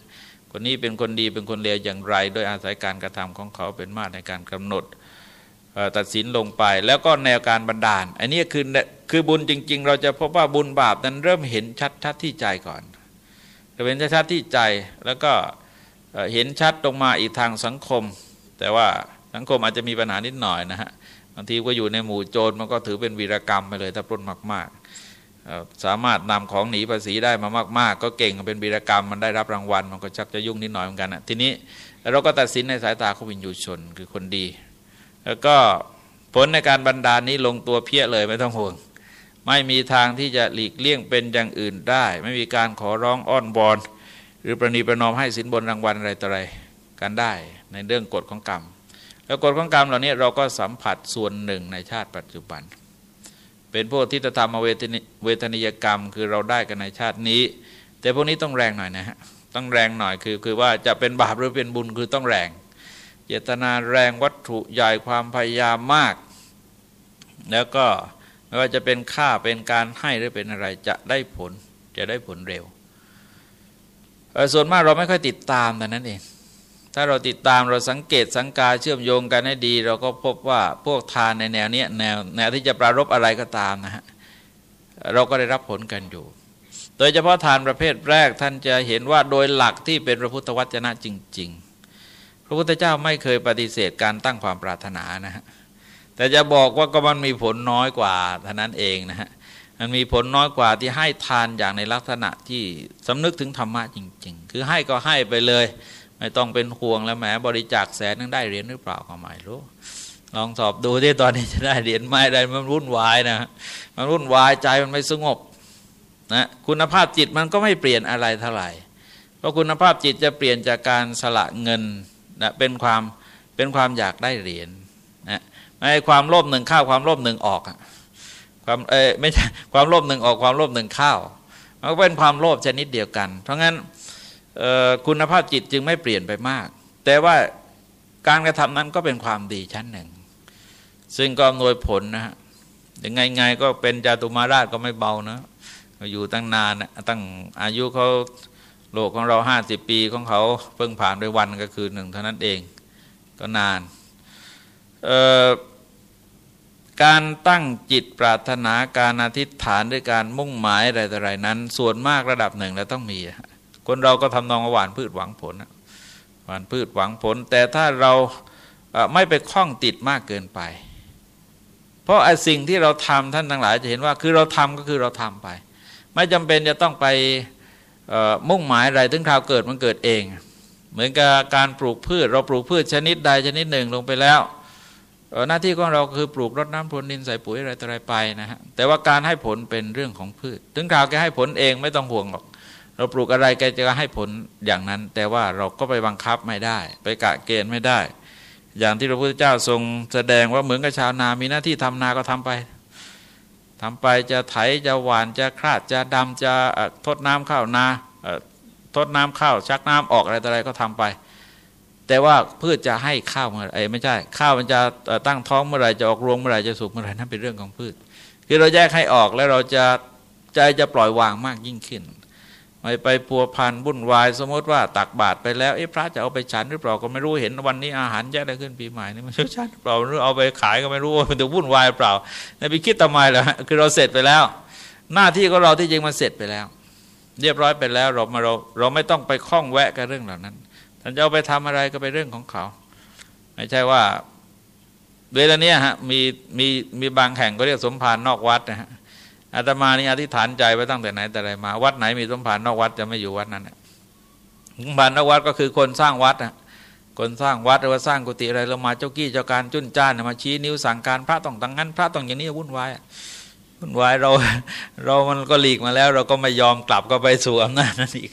คนนี้เป็นคนดีเป็นคนเลวอย่างไร โดยอาศัยการกระทำของเขาเป็นมาตรในการกำหนด ตัดสินลงไป แล้วก็แนวการบันดาล อันนี้คือคือบุญจริง ๆ เราจะพบว่าบุญบาปนั้นเริ่มเห็นชัดชัดที่ใจก่อนจะเป็นชัดที่ใจแล้วก็เห็นชัดตรงมาอีกทางสังคม แต่ว่าสังคมอาจจะมีปัญหานิดหน่อยนะฮะบางทีก็อยู่ในหมู่โจรมันก็ถือเป็นวีรกรรมไปเลยถ้าปล้นมากๆ สามารถนำของหนีภาษีได้มามาก ๆ ก็เก่งเป็นวีรกรรมมันได้รับรางวัล มันก็ชักจะยุ่งนิดหน่อยเหมือนกันนะทีนี้เราก็ตัดสินในสายตาของวินยูชนคือคนดี แล้วก็ผลในการบรรดาลนี้ลงตัวเพี้ยเลยไม่ต้องห่วง ไม่มีทางที่จะหลีกเลี่ยงเป็นอย่างอื่นได้ ไม่มีการขอร้องอ้อนบอนหรือประนีประนอมให้สินบนรางวัลอะไรต่ออะไรกันได้ในเรื่องกฎของกรรม แล้วกฎของกรรมเหล่านี้เราก็สัมผัสส่วนหนึ่งในชาติปัจจุบัน เป็นพวกที่จะทำมเวทนิยกรรมคือเราได้กันในชาตินี้ แต่พวกนี้ต้องแรงหน่อยนะฮะต้องแรงหน่อยคือคือว่าจะเป็นบาปหรือเป็นบุญคือต้องแรง เจตนาแรงวัตถุใหญ่ความพยายามมาก แล้วก็ไม่ว่าจะเป็นค่าเป็นการให้หรือเป็นอะไรจะได้ผลจะได้ผลเร็วส่วนมากเราไม่ค่อยติดตามแต่นั้นเอง ถ้าเราติดตามเราสังเกตสังกาเชื่อมโยงกันให้ดี เราก็พบว่าพวกทานในแนวเนี้ยแนวแนวที่จะปรารบอะไรก็ตามนะฮะเราก็ได้รับผลกันอยู่ โดยเฉพาะทานประเภทแรกท่านจะเห็นว่าโดยหลักที่เป็นพระพุทธวจนะจริงๆ พระพุทธเจ้าไม่เคยปฏิเสธการตั้งความปรารถนานะฮะแต่จะบอกว่าก็มันมีผลน้อยกว่าเท่านั้นเองนะฮะมันมีผลน้อยกว่าที่ให้ทานอย่างในลักษณะที่สำนึกถึงธรรมะจริง ๆ คือให้ก็ให้ไปเลย ไม่ต้องเป็นห่วงแล้วแหมบริจาคแสนนึงได้เหรียญหรือเปล่าก็ไม่รู้ลองสอบดูที่ตอนนี้จะได้เหรียญไม่ได้มันวุ่นวายนะมันวุ่นวายใจมันไม่สงบนะคุณภาพจิตมันก็ไม่เปลี่ยนอะไรเท่าไหร่เพราะคุณภาพจิตจะเปลี่ยนจากการสละเงิน นะเป็นความเป็นความอยากได้เหรียญนะไม่ความโลภหนึ่งข้าวความโลภหนึ่งออกความเออไม่ใช่ความโลภหนึ่งออกความโลภหนึ่งข้าวมันก็เป็นความโลภชนิดเดียวกัน เพราะงั้นคุณภาพจิตจึงไม่เปลี่ยนไปมาก แต่ว่าการกระทำนั้นก็เป็นความดีชั้นหนึ่ง ซึ่งก็อำนวยผลนะฮะยังไงไงก็เป็นจาตุมาราชก็ไม่เบานะอยู่ตั้งนานตั้งอายุเขา โลกของเราห้าสิบปีของเขาเพิ่งผ่านไปวันก็คือหนึ่งเท่านั้นเองก็นานการตั้งจิตปรารถนาการอธิษฐานด้วยการมุ่งหมายอะไรต่ออะไรนั้น ส่วนมากระดับหนึ่งแล้วต้องมี คนเราก็ทำนองหวานพืชหวังผลหวานพืชหวังผล แต่ถ้าเราไม่ไปคล้องติดมากเกินไป เพราะไอ้สิ่งที่เราทำท่านทั้งหลายจะเห็นว่าคือเราทำก็คือเราทำไป ไม่จำเป็นจะต้องไป มุ่งหมายอะไรถึงคราวเกิดมันเกิดเอง เหมือนกับการปลูกพืช เราปลูกพืชชนิดใดชนิดหนึ่งลงไปแล้วหน้าที่ของเราคือปลูกรดน้ำพรวนดินใส่ปุ๋ยอะไรต่ออะไรไปนะฮะแต่ว่าการให้ผลเป็นเรื่องของพืช ถึงคราวแกให้ผลเองไม่ต้องห่วงหรอก เราปลูกอะไรแกจะให้ผลอย่างนั้น แต่ว่าเราก็ไปบังคับไม่ได้ ไปกะเกณฑ์ไม่ได้ อย่างที่พระพุทธเจ้าทรงแสดงว่าเหมือนกับชาวนา มีหน้าที่ทำนาก็ทำไป ทำไปจะไถจะหวานจะคลาดจะดำจะทดน้ำข้าวนาทดน้ำข้าวชักน้ำออกอะไรต่ออะไรก็ทำไป แต่ว่าพืชจะให้ข้าวเมื่อไรไม่ใช่ ข้าวมันจะตั้งท้องเมื่อไรจะออกรวงเมื่อไรจะสุกเมื่อไรนั่นเป็นเรื่องของพืช คือเราแยกให้ออกแล้วเราจะใจจะปล่อยวางมากยิ่งขึ้น ไม่ไปพัวพันบุ่นวาย สมมติว่าตักบาตรไปแล้วเอ๊ะพระจะเอาไปฉันหรือเปล่าก็ไม่รู้เห็นวันนี้อาหารแยกได้ขึ้นปีใหม่นี่มันฉันหรือเปล่าหรือเอาไปขายก็ไม่รู้มันจะวุ่นวายเปล่าในไปคิดทำไมล่ะคือเราเสร็จไปแล้ว หน้าที่ของเราที่จริงมันเสร็จไปแล้ว เรียบร้อยไปแล้วเรามาเราเราไม่ต้องไปคล้องแวะกับเรื่องเหล่านั้นท่านจะเอาไปทำอะไรก็เป็นเรื่องของเขา ไม่ใช่ว่าเวลาเนี้ยฮะมีมีมีบางแห่งก็เรียกสมภารนอกวัดนะฮะ อาตมานี่อธิษฐานใจไว้ตั้งแต่ไหนแต่ไรมา วัดไหนมีสมภารนอกวัดจะไม่อยู่วัดนั้นสมภารนอกวัดก็คือคนสร้างวัดนะคนสร้างวัดหรือว่าสร้างกุฏิอะไรเรามาเจ้ากี้เจ้าการจุนจ้านมาชี้นิ้วสั่งการพระต้องตั้งนั้น พระต้องอย่างนี้วุ่นวายวุ่นวายเราเรามันก็หลีกมาแล้ว เราก็ไม่ยอมกลับก็ไปสู่อำนาจนั่นอีก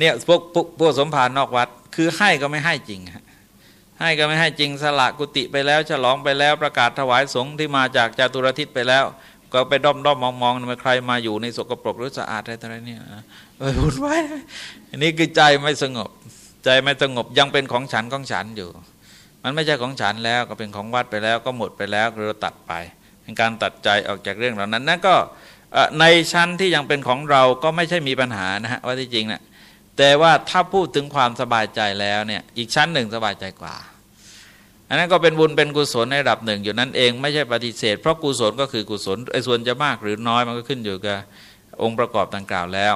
เนี่ยพวกพวกสมภารนอกวัด คือให้ก็ไม่ให้จริงให้ก็ไม่ให้จริงสละกุฏิไปแล้ว ฉลองไปแล้วประกาศถวายสงฆ์ที่มาจากจาตุรทิศไปแล้ว ก็ไปด้อมด้อมมองมองมาใครมาอยู่ในสกปรกหรือสะอาดอะไรต่ออะไรเนี่ยเออวุ่นวายอันนี้คือใจไม่สงบ ใจไม่สงบยังเป็นของฉันของฉันอยู่ มันไม่ใช่ของฉันแล้วก็เป็นของวัดไปแล้ว ก็หมดไปแล้วเราตัดไป เป็นการตัดใจออกจากเรื่องเหล่านั้นนั่นก็ในชั้นที่ยังเป็นของเราก็ไม่ใช่มีปัญหานะฮะว่าที่จริงเนะี่ยแต่ว่าถ้าพูดถึงความสบายใจแล้วเนี่ยอีกชั้นหนึ่งสบายใจกว่า อันนั้นก็เป็นบุญเป็นกุศลในระดับหนึ่งอยู่นั่นเองไม่ใช่ปฏิเสธ เพราะกุศลก็คือกุศลไอ้ส่วนจะมากหรือน้อยมันก็ขึ้นอยู่กับองค์ประกอบดังกล่าวแล้ว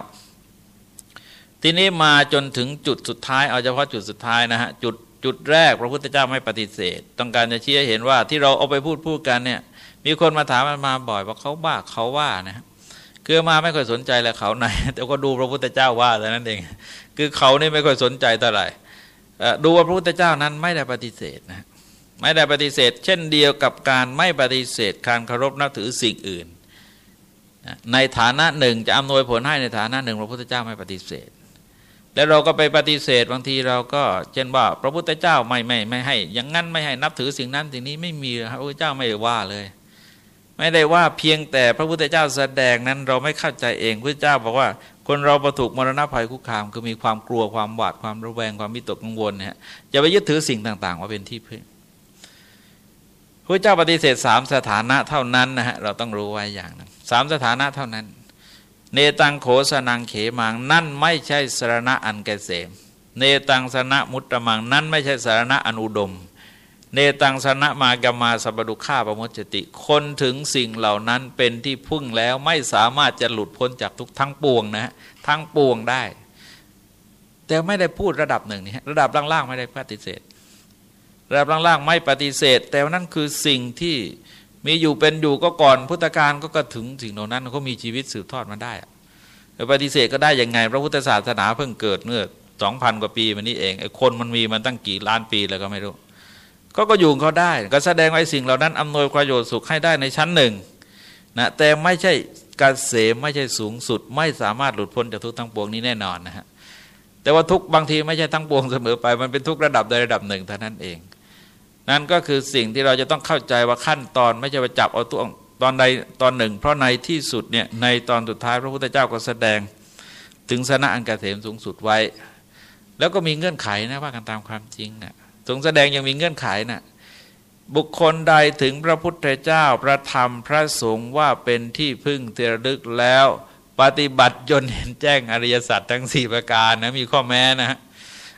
ทีนี้มาจนถึงจุดสุดท้ายเอาเฉพาะจุดสุดท้ายนะฮะจุดจุดแรกพระพุทธเจ้าไม่ปฏิเสธ ต้องการจะชี้ให้เห็นว่าที่เราเอาไปพูดพูดกันเนี่ยมีคนมาถามมันมาบ่อยว่าเขาบ้าเขาว่านะคือมาไม่ค่อยสนใจแหละเขาไหน แต่ก็ดูพระพุทธเจ้าว่าแต่นั้นเอง คือเขานี่ไม่ค่อยสนใจเท่าไหร่ดูว่าพระพุทธเจ้านั้นไม่ได้ปฏิเสธนะ ไม่ได้ปฏิเสธ เช่นเดียวกับการไม่ปฏิเสธการเคารพนับถือสิ่งอื่น ในฐานะหนึ่งจะอำนวยผลให้ในฐานะหนึ่งพระพุทธเจ้าไม่ปฏิเสธ แล้วเราก็ไปปฏิเสธบางทีเราก็ เช่นว่าพระพุทธเจ้าไม่ไม่ไม่ให้ อย่างนั้นไม่ให้นับถือสิ่งนั้นสิ่งนี้ไม่มีพระพุทธเจ้าไม่ว่าเลย ไม่ได้ว่าเพียงแต่พระพุทธเจ้าแสดงนั้นเราไม่เข้าใจเองพระเจ้าบอกว่าคนเราประถูกมรณะภัยคุกคาม คือมีความกลัวความหวาดความระแวงความมิตกกังวลเนี่ยจะไปยึดถือสิ่งต่าง ๆ ว่าเป็นที่พึ่ง พระเจ้าปฏิเสธสามสถานะเท่านั้นนะฮะเราต้องรู้ไว้อย่างนึงสามสถานะเท่านั้น เนตังโขสนังเขมังนั่นไม่ใช่สารณะอันเกษม เนตังสนะมุตตมังนั่นไม่ใช่สารณะอันอุดม เนตังสนะมากมาสัพดุฆ่าประมจติ คนถึงสิ่งเหล่านั้นเป็นที่พึ่งแล้วไม่สามารถจะหลุดพ้นจากทุกทั้งปวงนะทั้งปวงได้ แต่ไม่ได้พูดระดับหนึ่งนี่ระดับล่างๆไม่ได้ปฏิเสธ ระดับล่างๆไม่ปฏิเสธ แต่นั่นคือสิ่งที่มีอยู่เป็นอยู่ก็ก่อนพุทธกาลก็กระถึงสิ่งเหล่านั้นเขามีชีวิตสืบทอดมาได้แต่ปฏิเสธก็ได้ยังไง พระพุทธศาสนาเพิ่งเกิดเมื่อสองพันกว่าปีมานี้เองไอ้คนมันมีมันตั้งกี่ล้านปีแล้วก็ไม่รู้ ก็ก็อยู่เขาได้ ก็แสดงไว้สิ่งเหล่านั้นอำนวยประโยชน์สุขให้ได้ในชั้นหนึ่งนะแต่ไม่ใช่การเสมไม่ใช่สูงสุด ไม่สามารถหลุดพ้นจากทุกทั้งปวงนี้แน่นอนนะฮะแต่ว่าทุกบางทีไม่ใช่ทั้งปวงเสมอไป มันเป็นทุกระดับใดระดับหนึ่งเท่านั้นเอง นั่นก็คือสิ่งที่เราจะต้องเข้าใจว่าขั้นตอนไม่ใช่ไปจับเอาตัวตอนใดตอนหนึ่ง เพราะในที่สุดเนี่ยในตอนสุดท้ายพระพุทธเจ้าก็แสดง ถึงสนะอันกเกษมสูงสุดไว้ แล้วก็มีเงื่อนไขนะว่ากันตามความจริงนะทรงแสดงยังมีเงื่อนไขนะ่ะบุคคลใดถึงพระพุทธเจ้าพระธรรมพระสงฆ์ว่าเป็นที่พึ่งเทระลึกแล้ว ปฏิบัติจนเห็นแจ้งอริยสัจทั้งสี่ประการนะมีข้อแม้นะ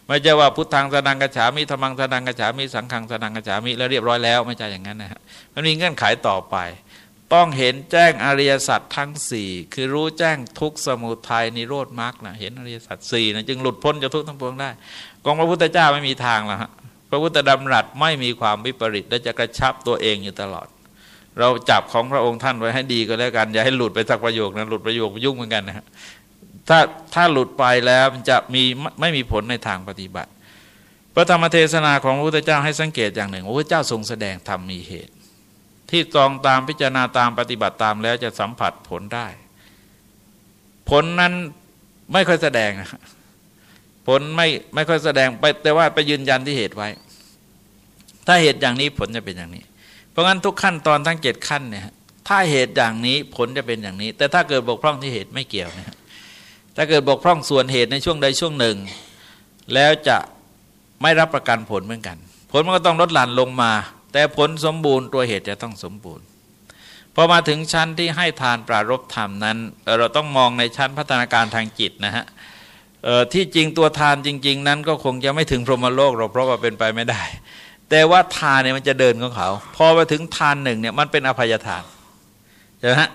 ไม่ใช่ว่าพุทธังสนังกระฉามิธรรมังสนังกระฉามิสังขังสนังกระฉามิแล้วเรียบร้อยแล้วไม่ใช่อย่างนั้นนะฮะมันมีเงื่อนไขต่อไป ต้องเห็นแจ้งอริยสัจทั้งสี่คือรู้แจ้งทุกสมุทัยนิโรธมรรคนะเห็นอริยสัจสี่นะจึงหลุดพ้นจากทุกทั้งปวงได้กองพระพุทธเจ้าไม่มีทางแล้วฮะพระพุทธดำรัสไม่มีความวิปริตและจะกระชับตัวเองอยู่ตลอด เราจับของพระองค์ท่านไว้ให้ดีก็แล้วกันอย่าให้หลุดไปสักประโยคนะหลุดประโยคยุ่งเหมือนกันนะฮะ ถ้าถ้าหลุดไปแล้วมันจะมีไม่มีผลในทางปฏิบัติ พระธรรมเทศนาของพระพุทธเจ้าให้สังเกตอย่างหนึ่งว่าพระเจ้าทรงแสดงธรรมมีเหตุ ที่ตรองตามพิจารณาตามปฏิบัติตามแล้วจะสัมผัสผลได้ ผลนั้นไม่ค่อยแสดงนะผลไม่ไม่ค่อยแสดงไปแต่ว่าไปยืนยันที่เหตุไว้ ถ้าเหตุอย่างนี้ผลจะเป็นอย่างนี้ เพราะงั้นทุกขั้นตอนทั้งเจ็ดขั้นเนี่ยถ้าเหตุอย่างนี้ผลจะเป็นอย่างนี้ แต่ถ้าเกิดบกพร่องที่เหตุไม่เกี่ยวนะ ถ้าเกิดบกพร่องส่วนเหตุในช่วงใดช่วงหนึ่ง แล้วจะไม่รับประกันผลเหมือนกัน ผลมันก็ต้องลดหลั่นลงมา แต่ผลสมบูรณ์ตัวเหตุจะต้องสมบูรณ์พอมาถึงชั้นที่ให้ทานปรารบธรรมนั้นเราต้องมองในชั้นพัฒนาการทางจิตนะฮะที่จริงตัวทานจริง ๆ นั้นก็คงจะไม่ถึงพรหมโลกหรอกเพราะว่าเป็นไปไม่ได้ แต่ว่าทานเนี่ยมันจะเดินของเขา พอมาถึงทานหนึ่งเนี่ยมันเป็นอภัยทานใช่ไหมฮะ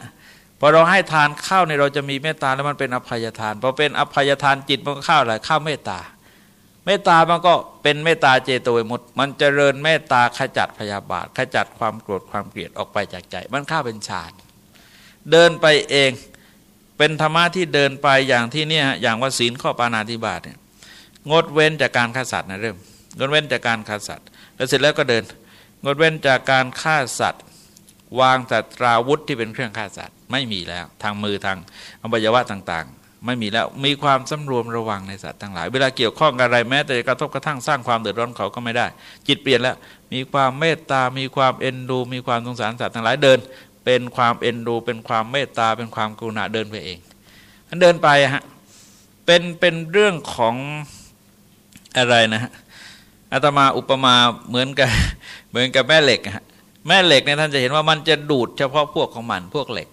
พอเราให้ทานข้าวในเราจะมีเมตตาแล้วมันเป็นอภัยทานพอเป็นอภัยทานจิตมันก็ข้าวอะไรข้าวเมตตา เมตตามันก็เป็นเมตตาเจโตวิมุตต์มันจเจริญเมตตาขจัดพยาบาท ขจัดความโกรธความเกลียดออกไปจากใจ มันข้าเป็นฌานเดินไปเองเป็นธรรมะที่เดินไปอย่างที่เนี่ยอย่างว่าศีลข้อปานาธิบาตเนี่ยงดเว้นจากการฆ่าสัตว์นะเริ่มงดเว้นจากการฆ่าสัตว์แล้วเสร็จแล้วก็เดิน งดเว้นจากการฆ่าสัตว์ วางแต่ตราวุธที่เป็นเครื่องฆ่าสัตว์ไม่มีแล้ว ทางมือทางอวัยวะต่างๆ ไม่มีแล้วมีความสำรวมระวังในสัตว์ทั้งหลาย เวลาเกี่ยวข้องกับอะไรแม้แต่กระทบกระทั่งสร้างความเดือดร้อนเขาก็ไม่ได้ จิตเปลี่ยนแล้ว มีความเมตตา มีความเอ็นดู มีความสงสารสัตว์ทั้งหลายเดิน เป็นความเอ็นดู เป็นความเมตตา เป็นความกรุณาเดินไปเองอันเดินไปฮะเป็นเป็นเรื่องของอะไรนะฮะอาตมาอุปมาเหมือนกับเหมือนกับแม่เหล็กฮะ แม่เหล็กเนี่ยท่านจะเห็นว่ามันจะดูดเฉพาะพวกของมันพวกเหล็ก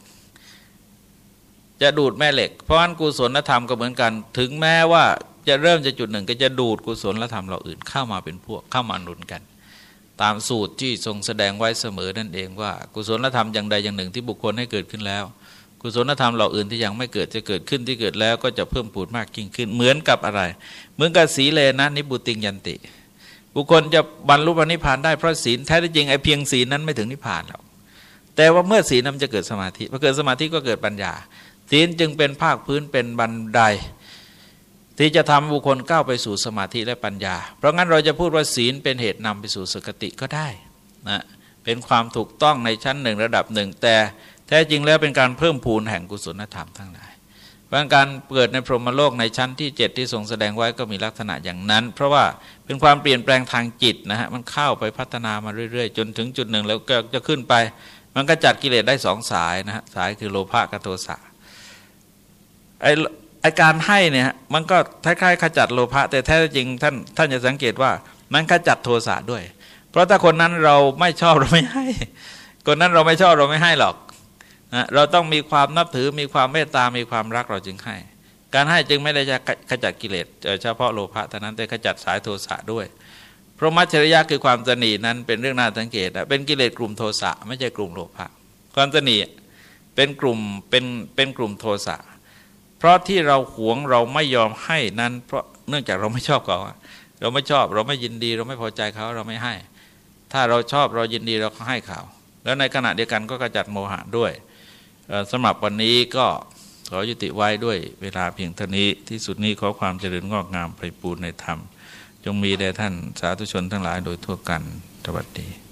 จะดูดแม่เหล็ก เพราะฉะนั้นกุศลธรรมก็เหมือนกัน ถึงแม้ว่าจะเริ่มจะจุดหนึ่ง ก็จะดูดกุศลธรรมเราอื่นเข้ามาเป็นพวกเข้ามาหนุนกัน ตามสูตรที่ทรงแสดงไว้เสมอนั่นเองว่า กุศลธรรมอย่างใดอย่างหนึ่งที่บุคคลให้เกิดขึ้นแล้ว กุศลธรรมเหล่าอื่นที่ยังไม่เกิดจะเกิดขึ้นที่เกิดแล้วก็จะเพิ่มปูดมากยิ่งขึ้น เหมือนกับอะไร เหมือนกับสีเลนะนิบุติงยันติ บุคคลจะบรรลุปณิพานได้เพราะศีลแท้จริงไอ้เพียงศีลนั้นไม่ถึงนิพพานหรอกแต่ว่าเมื่อศีลนั้นจะเกิดสมาธิพอเกิดสมาธิก็เกิดปัญญา ศีลจึงเป็นภาคพื้นเป็นบันได ที่จะทำบุคคลก้าวไปสู่สมาธิและปัญญา เพราะงั้นเราจะพูดว่าศีลเป็นเหตุนำไปสู่สกติก็ได้นะเป็นความถูกต้องในชั้นหนึ่งระดับหนึ่ง แต่แท้จริงแล้วเป็นการเพิ่มพูนแห่งกุศลธรรมทั้งหลายเพราะการเกิดในพรหมโลกในชั้นที่ 7 ที่ทรงแสดงไว้ก็มีลักษณะอย่างนั้น เพราะว่า เป็นความเปลี่ยนแปลงทางจิตนะฮะมันเข้าไปพัฒนามาเรื่อยๆ จนถึงจุดหนึ่งแล้วก็จะขึ้นไป มันก็จัดกิเลสได้สองสายนะฮะสายคือโลภะกับโทสะไอไอการให้เนี่ยมันก็คล้ายๆขจัดโลภะแต่แท้จริงท่านท่านจะสังเกตว่ามันขจัดโทสะด้วย เพราะถ้าคนนั้นเราไม่ชอบเราไม่ให้ คนนั้นเราไม่ชอบเราไม่ให้หรอกนะเราต้องมีความนับถือมีความเมตตามีความรักเราจึงให้ การให้จึงไม่ได้จะขจัดกิเลสเฉพาะโลภะเท่านั้นแต่ขจัดสายโทสะด้วย เพราะมัจฉริยะคือความตนีนั้นเป็นเรื่องน่าสังเกตเป็นกิเลสกลุ่มโทสะไม่ใช่กลุ่มโลภะความตนีเป็นกลุ่มเป็นเป็นกลุ่มโทสะเพราะที่เราหวงเราไม่ยอมให้นั้น เพราะเนื่องจากเราไม่ชอบเขาเราไม่ชอบเราไม่ยินดี เราไม่พอใจเขาเราไม่ให้ ถ้าเราชอบเรายินดีเราก็ให้เขาแล้วในขณะเดียวกันก็กระจัดโมหะด้วยสำหรับวันนี้ก็ ขอยุติไว้ด้วยเวลาเพียงเท่านี้ที่สุดนี้ขอความเจริญงอกงามไปปูนในธรรม จงมีแด่ท่านสาธุชนทั้งหลายโดยทั่วกันสวัสดี